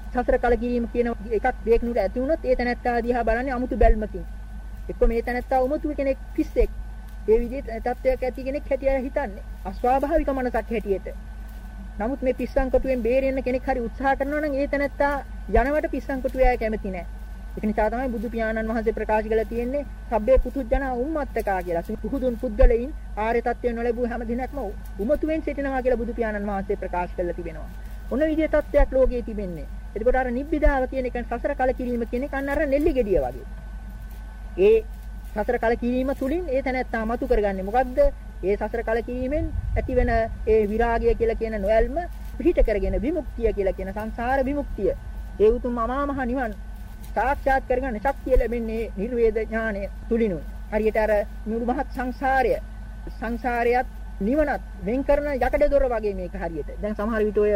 Speaker 2: සසර කලකිරීම කියන එකක් දෙයක්නුට ඇති වුණොත් ඒ තැනැත්තා දිහා බලන්නේ අමුතු බැල්මකින්. එක්ක මේ තැනැත්තා උමතු කෙනෙක් පිස්සෙක්. ඒ විදිහේ තත්ත්වයක් ඇති කෙනෙක් හැටියට හිතන්නේ. අස්වාභාවික මනසක් හැටියට. නමුත් මේ පිස්සන් කොටුවෙන් බේරෙන්න කෙනෙක් හරි උත්සාහ කරනවා නම් ඒ තැනැත්තා යනවට පිස්සන් කොටුවේ කැමති නැහැ. ඒක නිසා තමයි බුදු පියාණන් වහන්සේ ප්‍රකාශ කළා තියෙන්නේ සබ්බේ පුතුජන උම්මත්තකා කියලා. පුහුදුන් පුද්ගලයින් ආර්ය තත්ත්වය නොලැබුව හැම දිනක්ම උමතුවෙන් සිටිනවා කියලා බුදු පියාණන් වහන්සේ ප්‍රකාශ කළා තිබෙනවා. ඔන්න විදිහේ තත්ත්වයක් ලෝකයේ තිබෙන්නේ. එතකොට අර නිබ්බිදාව කියන එක සසර කලකිරීම කියන එක අන්න අර නෙල්ලි ගෙඩිය වගේ. ඒ සසර කලකිරීම තුලින් ඒ තැනැත්තා මතු කරගන්නේ මොකද්ද? ඒ සසර කලකිරීමෙන් ඇතිවෙන ඒ විරාගය කියලා කියන නොයල්ම පිහිට කරගෙන විමුක්තිය කියලා කියන සංසාර විමුක්තිය. ඒ උතුම් අමාමහ නිවන් සාක්ෂාත් කරගන්න ශක්තිය ලැබෙන්නේ නිර්වේද ඥානය තුලිනුයි. හරියට අර මුළු මහත් සංසාරය සංසාරයත් නිවනත් වෙන් කරන යකඩ දොර වගේ මේක හරියට. දැන් සමහර විට ඔය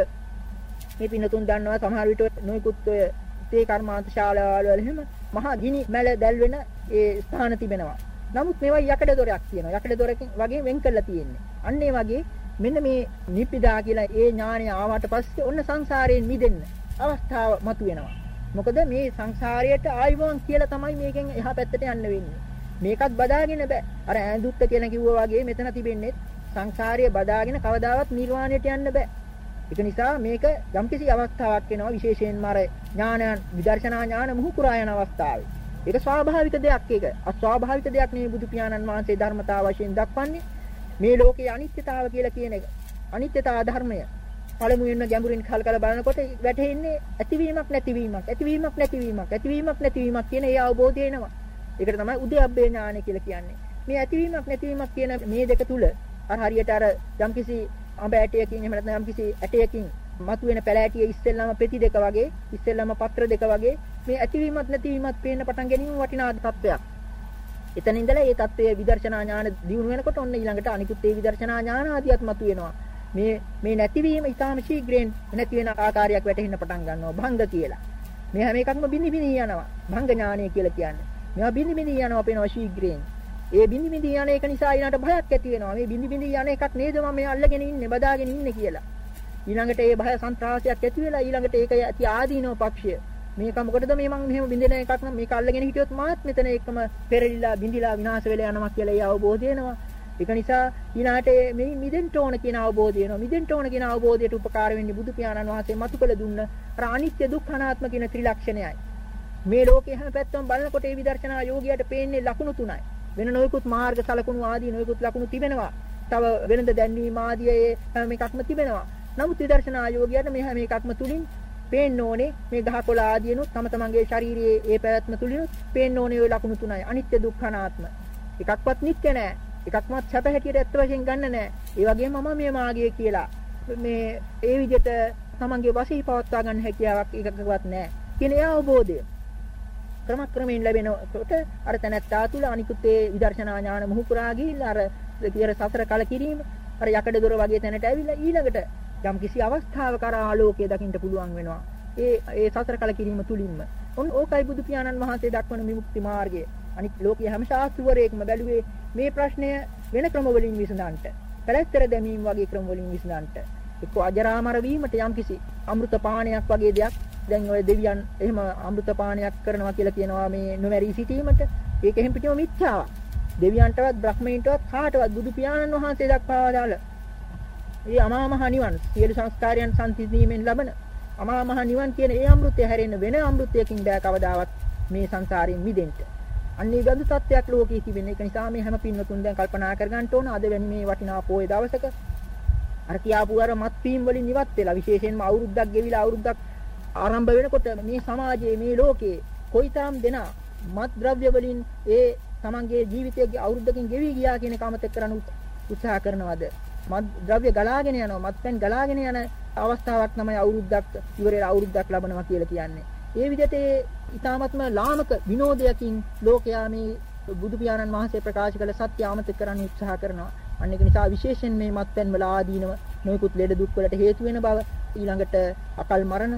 Speaker 2: මේ පින්නතුන් දන්නවා සමහර විට නොයිකුත් ඔය තේ කර්මාන්ත ශාලාවල වල එහෙම මහා ගිනි මැල දැල් වෙන ඒ ස්ථාන තිබෙනවා. නමුත් මේවා යකඩ දොරක් තියෙනවා. යකඩ දොරකින් වගේ වෙන් කරලා තියෙන්නේ. අන්න ඒ වගේ මෙන්න මේ නිප්පිදා කියලා ඒ ඥානය ආවට පස්සේ ඔන්න සංසාරයෙන් මිදෙන්න අවස්ථාව මතුවෙනවා. මොකද මේ සංසාරයට ආයිවන් කියලා තමයි මේකෙන් එහා පැත්තට යන්න වෙන්නේ. මේකත් බදාගෙන බෑ. අර ඈඳුත්ත කියලා කිව්වා වගේ මෙතන තිබෙන්නේ සංසාරය බදාගෙන කවදාවත් නිර්වාණයට යන්න බෑ. ඒක නිසා මේක යම්කිසි අවස්ථාවක් වෙනවා විශේෂයෙන්ම අර ඥානයන් විදර්ශනා ඥාන මුහු පුරා යන අවස්ථාවේ. ඒක ස්වාභාවික දෙයක් ඒක. අස්වාභාවික දෙයක් නෙවෙයි බුදු පියාණන් වහන්සේ ධර්මතාව වශයෙන් දක්වන්නේ. මේ ලෝකයේ අනිත්‍යතාව කියලා කියන එක. අනිත්‍යතා ධර්මය. පළමුවෙන්ම ගැඹුරින් කලකල බලනකොට වැටහෙන්නේ ඇතිවීමක් නැතිවීමක් ඇතිවීමක් නැතිවීමක් ඇතිවීමක් නැතිවීමක් කියන ඒ අවබෝධය එනවා. ඒකට තමයි උද්‍යප්පේ ඥානය කියලා කියන්නේ. මේ ඇතිවීමක් නැතිවීමක් කියන මේ දෙක තුල අර හරියට අර යම්කිසි අඹ ඇටයකින් එහෙම නැත්නම් යම්කිසි ඇටයකින් මතුවෙන පැලෑටිය ඉස්සෙල්ලාම පෙති දෙක වගේ ඉස්සෙල්ලාම පත්‍ර දෙක වගේ මේ ඇතිවීමත් නැතිවීමත් පේන්න පටන් ගැනීම වටිනා තත්වයක්. එතන ඉඳලා මේ தත්වයේ විදර්ශනා ඥාන දියුණු වෙනකොට ඔන්න ඊළඟට අනිකුත් ඒ විදර්ශනා ඥාන ආදියත් මතුවෙනවා. මේ මේ නැතිවීම ඊටාම ශීඝ්‍රයෙන් නැති වෙන ආකාරයක් වැටහෙන්න පටන් ගන්නවා භංග කියලා. මේ හැම එකක්ම බිනි බිනි යනවා. භංග ඥානය කියලා කියන්නේ. මේවා බිනි බිනි යනවා පේනවා ශීඝ්‍රයෙන්. ඒ බිනි බිනි යන එක නිසා ඊළඟට භයක් ඇති වෙනවා. මේ බිනි බිනි යන එකක් නේද මම මේ අල්ලගෙන ඉන්නේ, බදාගෙන ඉන්නේ කියලා. ඊළඟට ඒ භය සන්ත්‍රාසයක් ඇති වෙලා ඊළඟට ඒක ඇති ආදීනව පක්ෂය. මේක මොකටද මේ මං මෙහෙම බින්දෙන එකක් නම් මේක අල්ලගෙන හිටියොත් මාත් මෙතන එකම පෙරලිලා බින්දිලා විනාශ වෙලා යනවා කියලා ඒ අවබෝධය එනවා. ඒක නිසා ඊළාට මේ මිදෙන්න ඕන කියන අවබෝධය එනවා. මිදෙන්න ඕන කියන අවබෝධයට උපකාර වෙන්නේ බුදු පියාණන් වහන්සේ මතු කළ දුන්න අර අනිත්‍ය දුක්ඛ අනාත්ම කියන ත්‍රිලක්ෂණයයි. මේ ලෝකයේ හැම පැත්තම බලනකොට ඒ විදර්ශනා යෝගියට පේන්නේ ලකුණු තුනයි. වෙන නොයෙකුත් මාර්ග සලකුණු ආදී නොයෙකුත් ලකුණු තිබෙනවා. තව වෙනද දැන්වීම ආදී ඒ හැම එකක්ම තිබෙනවා. නමුත් විදර්ශනා යෝගියට මේ හැම එකක්ම තුලින් පේන්න ඕනේ මේ ගහකොළ ආදීනුත් තම තමන්ගේ ශාරීරියේ ඒ පැවැත්ම තුලිනුත් පේන්න ඕනේ ওই ලකුණු තුනයි. අනිත්‍ය දුක්ඛ අනාත්ම. එකක්වත් නිත්‍ය නෑ. එකක්වත් සැප හැටියට ඇත්ත වශයෙන් ගන්න නෑ. ඒ වගේම මම මේ මාගේ කියලා මේ ඒ විදිහට තමන්ගේ වශී පවත්වා ගන්න හැකියාවක් එකකවත් නෑ. කියන ඒ අවබෝධය. ක්‍රමක්‍රමයෙන් ලැබෙනකොට අර තැනැත්තා තුළ අනිකුත් ඒ විදර්ශනා ඥාන මුහු පුරා ගිහිල්ලා අර විතර සසර කල කිරීම අර යකඩ දොර වගේ තැනට ඇවිල්ලා ඊළඟට යම් කිසි අවස්ථාවක අර ආලෝකය දකින්න පුළුවන් වෙනවා. ඒ ඒ සසර කල කිරීම තුලින්ම. ඔන්න ඕකයි බුදු පියාණන් වහන්සේ දක්වන විමුක්ති මාර්ගය. අනිත් ලෝකයේ හැම ශාස්ත්‍රවරයෙක්ම බැලුවේ මේ ප්‍රශ්නය වෙන ක්‍රම වලින් විසඳන්නට. පැලැස්තර දැමීම වගේ ක්‍රම වලින් විසඳන්නට. එක්ක අජරාමර වීමට යම්කිසි අමෘත පානයක් වගේ දෙයක් දැන් ඔය දෙවියන් එහෙම අමෘත පානයක් කරනවා කියලා කියනවා මේ නොමැරී සිටීමට ඒක එහෙම පිටිම මිත්‍යාවක්. දෙවියන්ටවත් බ්‍රහ්මීන්ටවත් කාටවත් බුදු පියාණන් වහන්සේ දක්වා දාලා ඒ අමා මහ නිවන් සියලු සංස්කාරයන් සංසිඳීමෙන් ලබන අමා මහ නිවන් කියන ඒ අමෘතය හැරෙන්න වෙන අමෘතයකින් බෑ කවදාවත් මේ සංසාරයෙන් මිදෙන්න. අන්නේ බඳු තත්ත්වයක් ලෝකයේ තිබෙන එක නිසා මේ හැම පින්වතුන් දැන් කල්පනා කරගන්න ඕන අද වැනි මේ වටිනා පොයේ දවසක අර කියාපු අර මත්පීම් වලින් ඉවත් වෙලා විශේෂයෙන්ම අවුරුද්දක් ගෙවිලා අවුරුද්දක් ආරම්භ වෙනකොට මේ සමාජයේ මේ ලෝකයේ කොයිතරම් දෙනා මත් ද්‍රව්‍ය වලින් ඒ තමන්ගේ ජීවිතයේ අවුරුද්දකින් ගෙවි ගියා කියන එක අමතක කරන්න උත්සාහ කරනවද මත් ද්‍රව්‍ය ගලාගෙන යනවා මත්පැන් ගලාගෙන යන අවස්ථාවක් තමයි අවුරුද්දක් ඉවරේ අවුරුද්දක් ලබනවා කියලා කියන්නේ. ඒ විදිහට ඒ ඊ타මත්ම ලාමක විනෝදයකින් ලෝකයා මේ බුදු පියාණන් වහන්සේ ප්‍රකාශ කළ සත්‍ය අමතක කරන්න උත්සාහ කරනවා. අන්න ඒක නිසා විශේෂයෙන් මේ මත්පැන් වල ආදීනව නොයෙකුත් ලෙඩ දුක් වලට හේතු වෙන බව ඊළඟට අකල් මරණ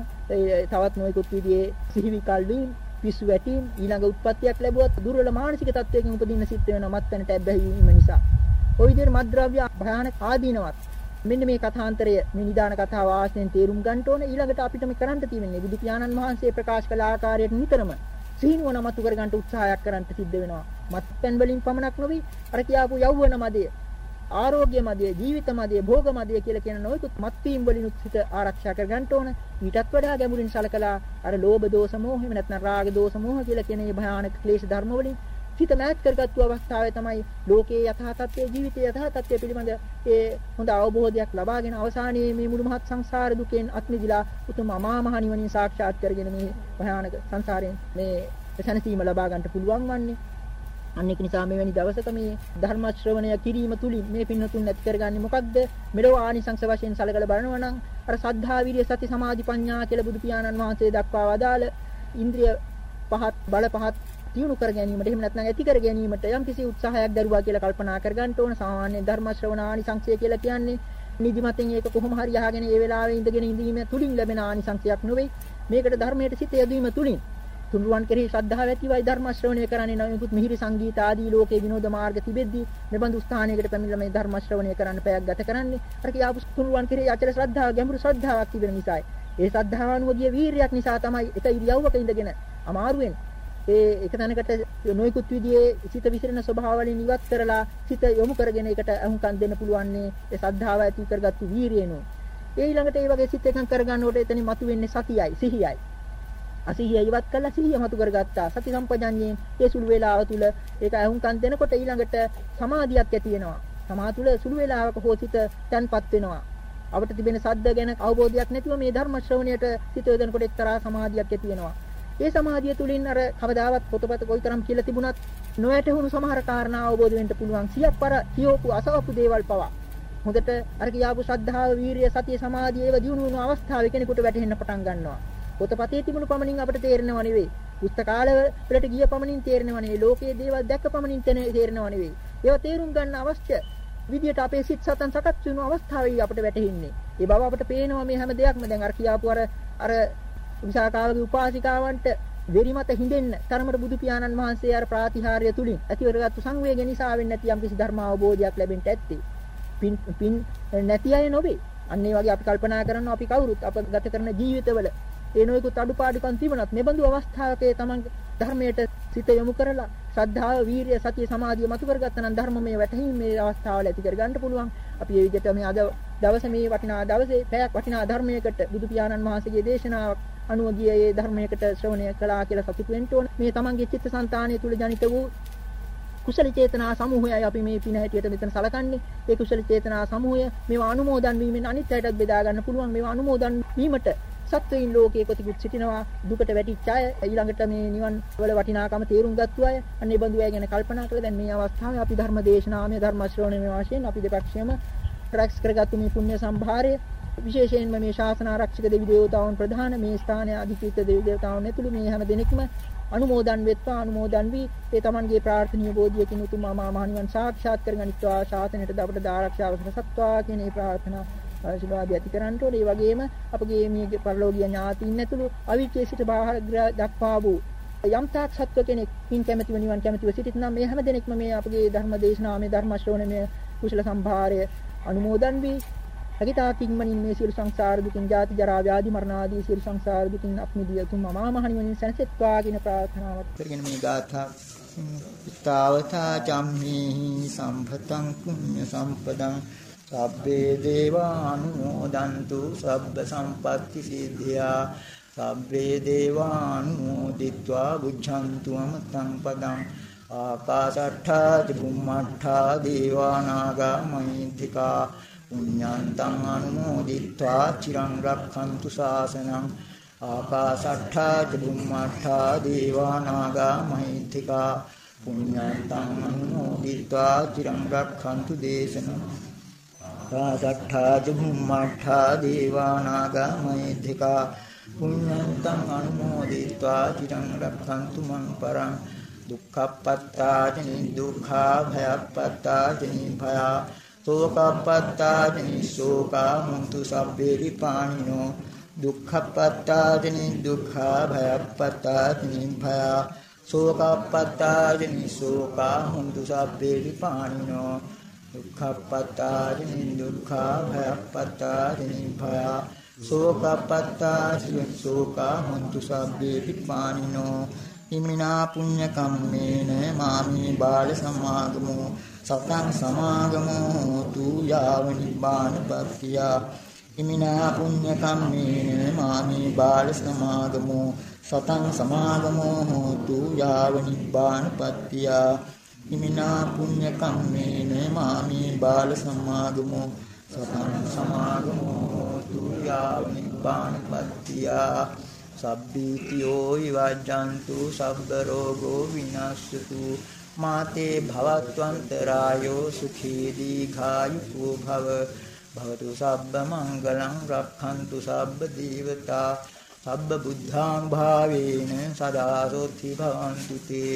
Speaker 2: තවත් නොයෙකුත් විදිහේ සිහිවිකල් වීම පිස්සු වැටීම් ඊළඟ උත්පත්තියක් ලැබුවත් දුර්වල මානසික තත්වයකින් උපදින්න සිද්ධ වෙන මත්පැනට ඇබ්බැහි වීම නිසා. ওই විදිහට මත්ද්‍රව්‍ය භයානක ආදීනවත් මෙන්න මේ කථාන්තරය මේ නිදාන කතාව ආශ්‍රයෙන් තේරුම් ගන්න ඕන ඊළඟට අපිට මේ කරන්න තියෙන්නේ බුදු පියාණන් වහන්සේ ප්‍රකාශ කළ ආකාරයට නිතරම සීනුවන මතු කර ගන්න උත්සාහයක් කරන්න සිද්ධ වෙනවා මත්පැන් වලින් පමණක් නොවේ අර කියාපු යෞවන මදය ආරෝග්‍ය මදය ජීවිත මදය භෝග මදය කියලා කියන නොයෙකුත් මත්පීම් වලින් උත්සිත ආරක්ෂා කර ගන්න ඕන. ඊටත් වඩා ගැඹුරින් සලකලා අර ලෝභ දෝෂ මෝහ එහෙම නැත්නම් රාග දෝෂ මෝහ කියලා කියන මේ භයානක ක්ලේශ ධර්ම වලින් හිත මෑත් කරගත්තු අවස්ථාවේ තමයි ලෝකයේ යථා තත්ත්වයේ ජීවිතයේ යථා තත්ත්වය පිළිබඳ ඒ හොඳ අවබෝධයක් ලබාගෙන අවසානයේ මේ මුළු මහත් සංසාර දුකෙන් අත් මිදලා උතුම් අමා මහ නිවනින් සාක්ෂාත් කරගෙන මේ භයානක සංසාරයෙන් මේ සැනසීම ලබා ගන්නට පුළුවන් වන්නේ. අන්න ඒක නිසා මෙවැනි දවසක මේ ධර්ම ශ්‍රවණය කිරීම තුලින් මේ පින්නතුන් නැති කරගන්නේ මොකක්ද මෙලොව ආනිසංස වශයෙන් සලකලා බලනවා නම් අර සද්ධා විරිය සති සමාධි ප්‍රඥා කියලා බුදු පියාණන් වහන්සේ දක්වා වදාළ ඉන්ද්‍රිය පහත් බල පහත් තියුණු කර ගැනීමට එහෙම නැත්නම් ඇති කර ගැනීමට යම්කිසි උත්සාහයක් දරුවා කියලා කල්පනා කර ගන්න ඕන. සාමාන්‍ය ධර්ම ශ්‍රවණ ආනිසංසය කියලා කියන්නේ නිදිමතෙන් ඒක කොහොම හරි අහගෙන ඒ වෙලාවේ ඉඳගෙන ඉඳීම තුලින් ලැබෙන ආනිසංසයක් නෙවෙයි. මේකට ධර්මයට සිත යොදවීම තුලින් තුන්රුවන් කෙරෙහි ශ්‍රද්ධාව ඇතිවයි ධර්ම ශ්‍රවණය කරන්නේ නොයෙකුත් මිහිරි සංගීත ආදී ලෝකේ විනෝද මාර්ග තිබෙද්දී මෙබඳු ස්ථානයකට පැමිණලා මේ ධර්ම ශ්‍රවණය කරන්න පැයක් ගත කරන්නේ අර කියාපු තුන්රුවන් කෙරෙහි අචල ශ්‍රද්ධාව ගැඹුරු ශ්‍රද්ධාවක් තිබෙන නිසායි ඒ ශ්‍රද්ධාව අනුව ගිය වීරියක් නිසා තමයි එක ඉරියව්වක ඉඳගෙන අමාරුවෙන් ඒ එක තැනකට නොයිකුත් විදිහේ සිත විසිරෙන ස්වභාව වලින් ඉවත් කරලා සිත යොමු කරගෙන ඒකට අහුම්කම් දෙන්න පුළුවන්නේ ඒ සද්ධාව ඇති කරගත්තු වීරියනෝ. ඒ ඊළඟට ඒ වගේ සිත එකඟ කරගන්නකොට එතනින් මතුවෙන්නේ සතියයි සිහියයි. අසිහිය ඉවත් කළා සිහිය මතු කරගත්තා. සති සම්පජඤ්ඤයෙන් ඒ සුළු වේලාව තුල ඒක අහුම්කම් දෙනකොට ඊළඟට සමාධියක් ඇති වෙනවා. සමා තුල සුළු වේලාවක හෝ සිත තන්පත් වෙනවා. අපිට තිබෙන සද්ද ගැන අවබෝධයක් නැතිව මේ ධර්ම ශ්‍රවණයට සිත යොදනකොට එක්තරා සමාධියක් ඇති වෙනවා. ඒ සමාධිය තුලින් අර කවදාවත් පොතපත කොයිතරම් කියලා තිබුණත් නොයැටහුණු සමහර කාරණා අවබෝධ වෙන්න පුළුවන්. සියක් පර කියවපු අසවපු දේවල් පවා හොඳට අර කියාපු ශ්‍රද්ධාව, වීරිය, සතිය, සමාධිය ඒව දිනු වුණු අවස්ථාවේ කෙනෙකුට වැටහෙන්න පටන් ගන්නවා. පොතපතේ තිබුණු පමණින් අපිට තේරෙනව නෙවෙයි. පුස්තකාල වලට ගිය පමණින් තේරෙනව නෙවෙයි. ලෝකයේ දේවල් දැක්ක පමණින් තේරෙනව නෙවෙයි. ඒවා තේරුම් ගන්න අවශ්‍ය විදියට අපේ සිත් සතන් සකස් වෙන අවස්ථාවේ අපිට වැටහෙන්නේ. ඒ බව අපිට පේනවා මේ හැම දෙයක්ම දැන් අර කියාපු අර අර විසාකාවගේ උපාසිකාවන්ට වෙරිමත හිඳෙන්න තරමට බුදු පියාණන් වහන්සේ අර ප්‍රාතිහාර්ය තුලින් ඇතිවරගත්තු සංවේග නිසා වෙන්නේ නැති යම්කිසි ධර්ම අවබෝධයක් ලැබෙන්න ඇත්තේ. පින් පින් නැති අය නොවේ. අන්න ඒ වගේ අපි කල්පනා කරනවා අපි කවුරුත් අප ගත කරන ජීවිතවල ඒ නොයෙකුත් අඩුපාඩුකම් තිබුණත් මෙබඳු අවස්ථාවකේ තමන් ධර්මයට සිත යොමු කරලා ශ්‍රද්ධාව, වීරිය, සතිය, සමාධිය මතු කරගත්තා නම් ධර්මමය වැටහීම මේ අවස්ථාවල ඇති කර ගන්න පුළුවන්. අපි මේ විදිහට මේ අද දවසේ මේ වටිනා දවසේ පැයක් වටිනා ධර්මයකට බුදු පියාණන් වහන්සේගේ දේශනාවක් අනුව ගිය ඒ ධර්මයකට ශ්‍රවණය කළා කියලා සතුටු වෙන්න ඕන. මේ තමන්ගේ චිත්තසංතානය තුල ජනිත වූ කුසල චේතනා සමූහයයි අපි මේ පින හැටියට මෙතන සලකන්නේ. ඒ කුසල චේතනා සමූහය මේවා අනුමෝදන් වීමෙන් අනිත් අයටත් බෙදා ගන්න පුළුවන්. මේවා අනුමෝදන් වීමට සත්වයින් ලෝකයේ කොතිකුත් සිටිනවා. දුකට වැටිච්ච අය ඊළඟට මේ නිවන් වල වටිනාකම තේරුම් ගත්තු අය අන්න ඒ බඳු අය ගැන කල්පනා කරලා දැන් මේ අවස්ථාවේ අපි ධර්ම දේශනාමය ධර්ම ශ්‍රවණය වශයෙන් අපි දෙපැත්තෙම රැක්ස් කරගත්තු මේ පුණ්‍ය සම්භාරය. විශේෂයෙන්ම මේ ශාසන ආරක්ෂක දෙවි දේවතාවුන් ප්‍රධාන මේ ස්ථානයේ අධිකෘත දෙවි දේවතාවුන් ඇතුළු මේ හැම දෙනෙක්ම අනුමෝදන් වෙත්වා අනුමෝදන් වී ඒ තමන්ගේ ප්‍රාර්ථනීය බෝධියකින් උතුම් මා මහ නිවන් සාක්ෂාත් කරගනිත්වා. ශාසනයට අපට ආරක්ෂාව සත්වා කියන මේ ප්‍රාර්ථනා ආශිර්වාදය ඇති කරන්න ඕනේ. ඒ වගේම අපගේ මේ පරලෝකීය ඥාතීන් ඇතුළු අවිචේ සිට බාහිර දක්වා වූ යම් තාක් සත්ව කෙනෙක් පින් කැමැතිව නිවන් කැමැතිව සිටින නම් මේ හැම දෙනෙක්ම මේ අපගේ ධර්ම දේශනාව මේ ධර්ම ශ්‍රවණය මේ කුසල සම්භාරය අනුමෝදන් වී
Speaker 1: හැකිතා කිම්මනින් මේ සියලු සංසාර දුකින් ජාති ජරා ව්‍යාධි මරණ ආදී සියලු සංසාර දුකින් අපමිදිය තුම මමා මහ නිවනින් සැනසෙත්වා කියන ප්‍රාර්ථනාවත් කරගෙන මේ ගාථා තාවතා චම්මේහි සම්පතං පුඤ්ඤ සම්පදං සබ්බේ දේවානුමෝදන්තු සබ්බ සම්පත්ති සිද්ධියා. සබ්බේ දේවානුමෝදිත්වා බුද්ධන්තු අමතං පදං. ආකාශට්ඨා චුම්මට්ඨා දේවානාගා මහින්තිකා පුඤ්ඤන්තං අනුමෝදිත්වා චිරං රක්ඛන්තු ශාසනං. ආකාශට්ඨා චුම්මට්ඨා දේවානාගා මහින්තිකා පුඤ්ඤන්තං අනුමෝදිත්වා චිරං රක්ඛන්තු දේශනං. षट्ठा जुहुम्मठा देवानागमैधिका पुण्यन्तम् अनुमोदित्वा चिरं रक्षन्तु मं परं। दुःखपत्ताजनि दुःखा भयपत्ताजनि भया शोकपत्ताजनि शोका मुन्तु सभ्येरिपाणिनो दुःखपत्ताजनि दुःखा भयपत्ताजनि भया शोकपत्ताजनि शोका मुन्तु सभ्येरिपाणिनो මුන්තු සබ්බේ විපාණිනෝ දුක්ඛප්පත්තාජනි දුක්ඛා භයප්පත්තාජනි භයා සෝකප්පත්තාජනි සෝකා මුන්තු සබ්බේ විපාණිනෝ හිමිනා පුඤ්ඤ කම්මේන මාමේ බාල සමාගමෝ සතං සමාගමෝ තු යාව නිබ්බානපත්තිය හිමිනා පුඤ්ඤ කම්මේන මාමේ බාල සමාගමෝ සතං සමාගමෝ තු යාව නිබ්බානපත්තිය හිමිනා පුඤ්ඤ කම්මේන මාමේ බාල සමාගමෝ සතං සමාගමෝ තු යාව නිබ්බානපත්තිය සබ්බීතියෝ විවජ්ජන්තු සබ්බ රෝගෝ විනාශතු මාතේ භවත්වන්තරායෝ සුඛී දීඝායුකෝ භව භවතු සබ්බ මංගලං රක්ඛන්තු සබ්බ දීවතා සබ්බ බුද්ධානුභාවේන සදා සෝත්ති භවන්තු තේ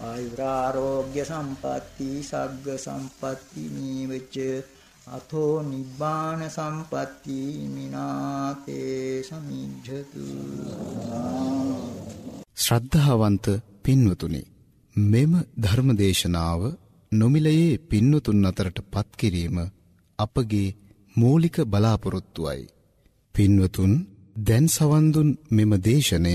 Speaker 1: ආයුරාෝග්‍ය සම්පatti සග්ග සම්පatti නීවච අතෝ නිබ්බාන සම්පatti මිනාතේ සමිජ්ජතු.
Speaker 3: ශ්‍රද්ධාවන්ත පින්වතුනි මෙම ධර්මදේශනාව නොමිලයේ පින්වතුන් අතරට පත් කිරීම අපගේ මූලික බලාපොරොත්තුවයි. පින්වතුන් දැන් සවන් දුන් මෙම දේශනය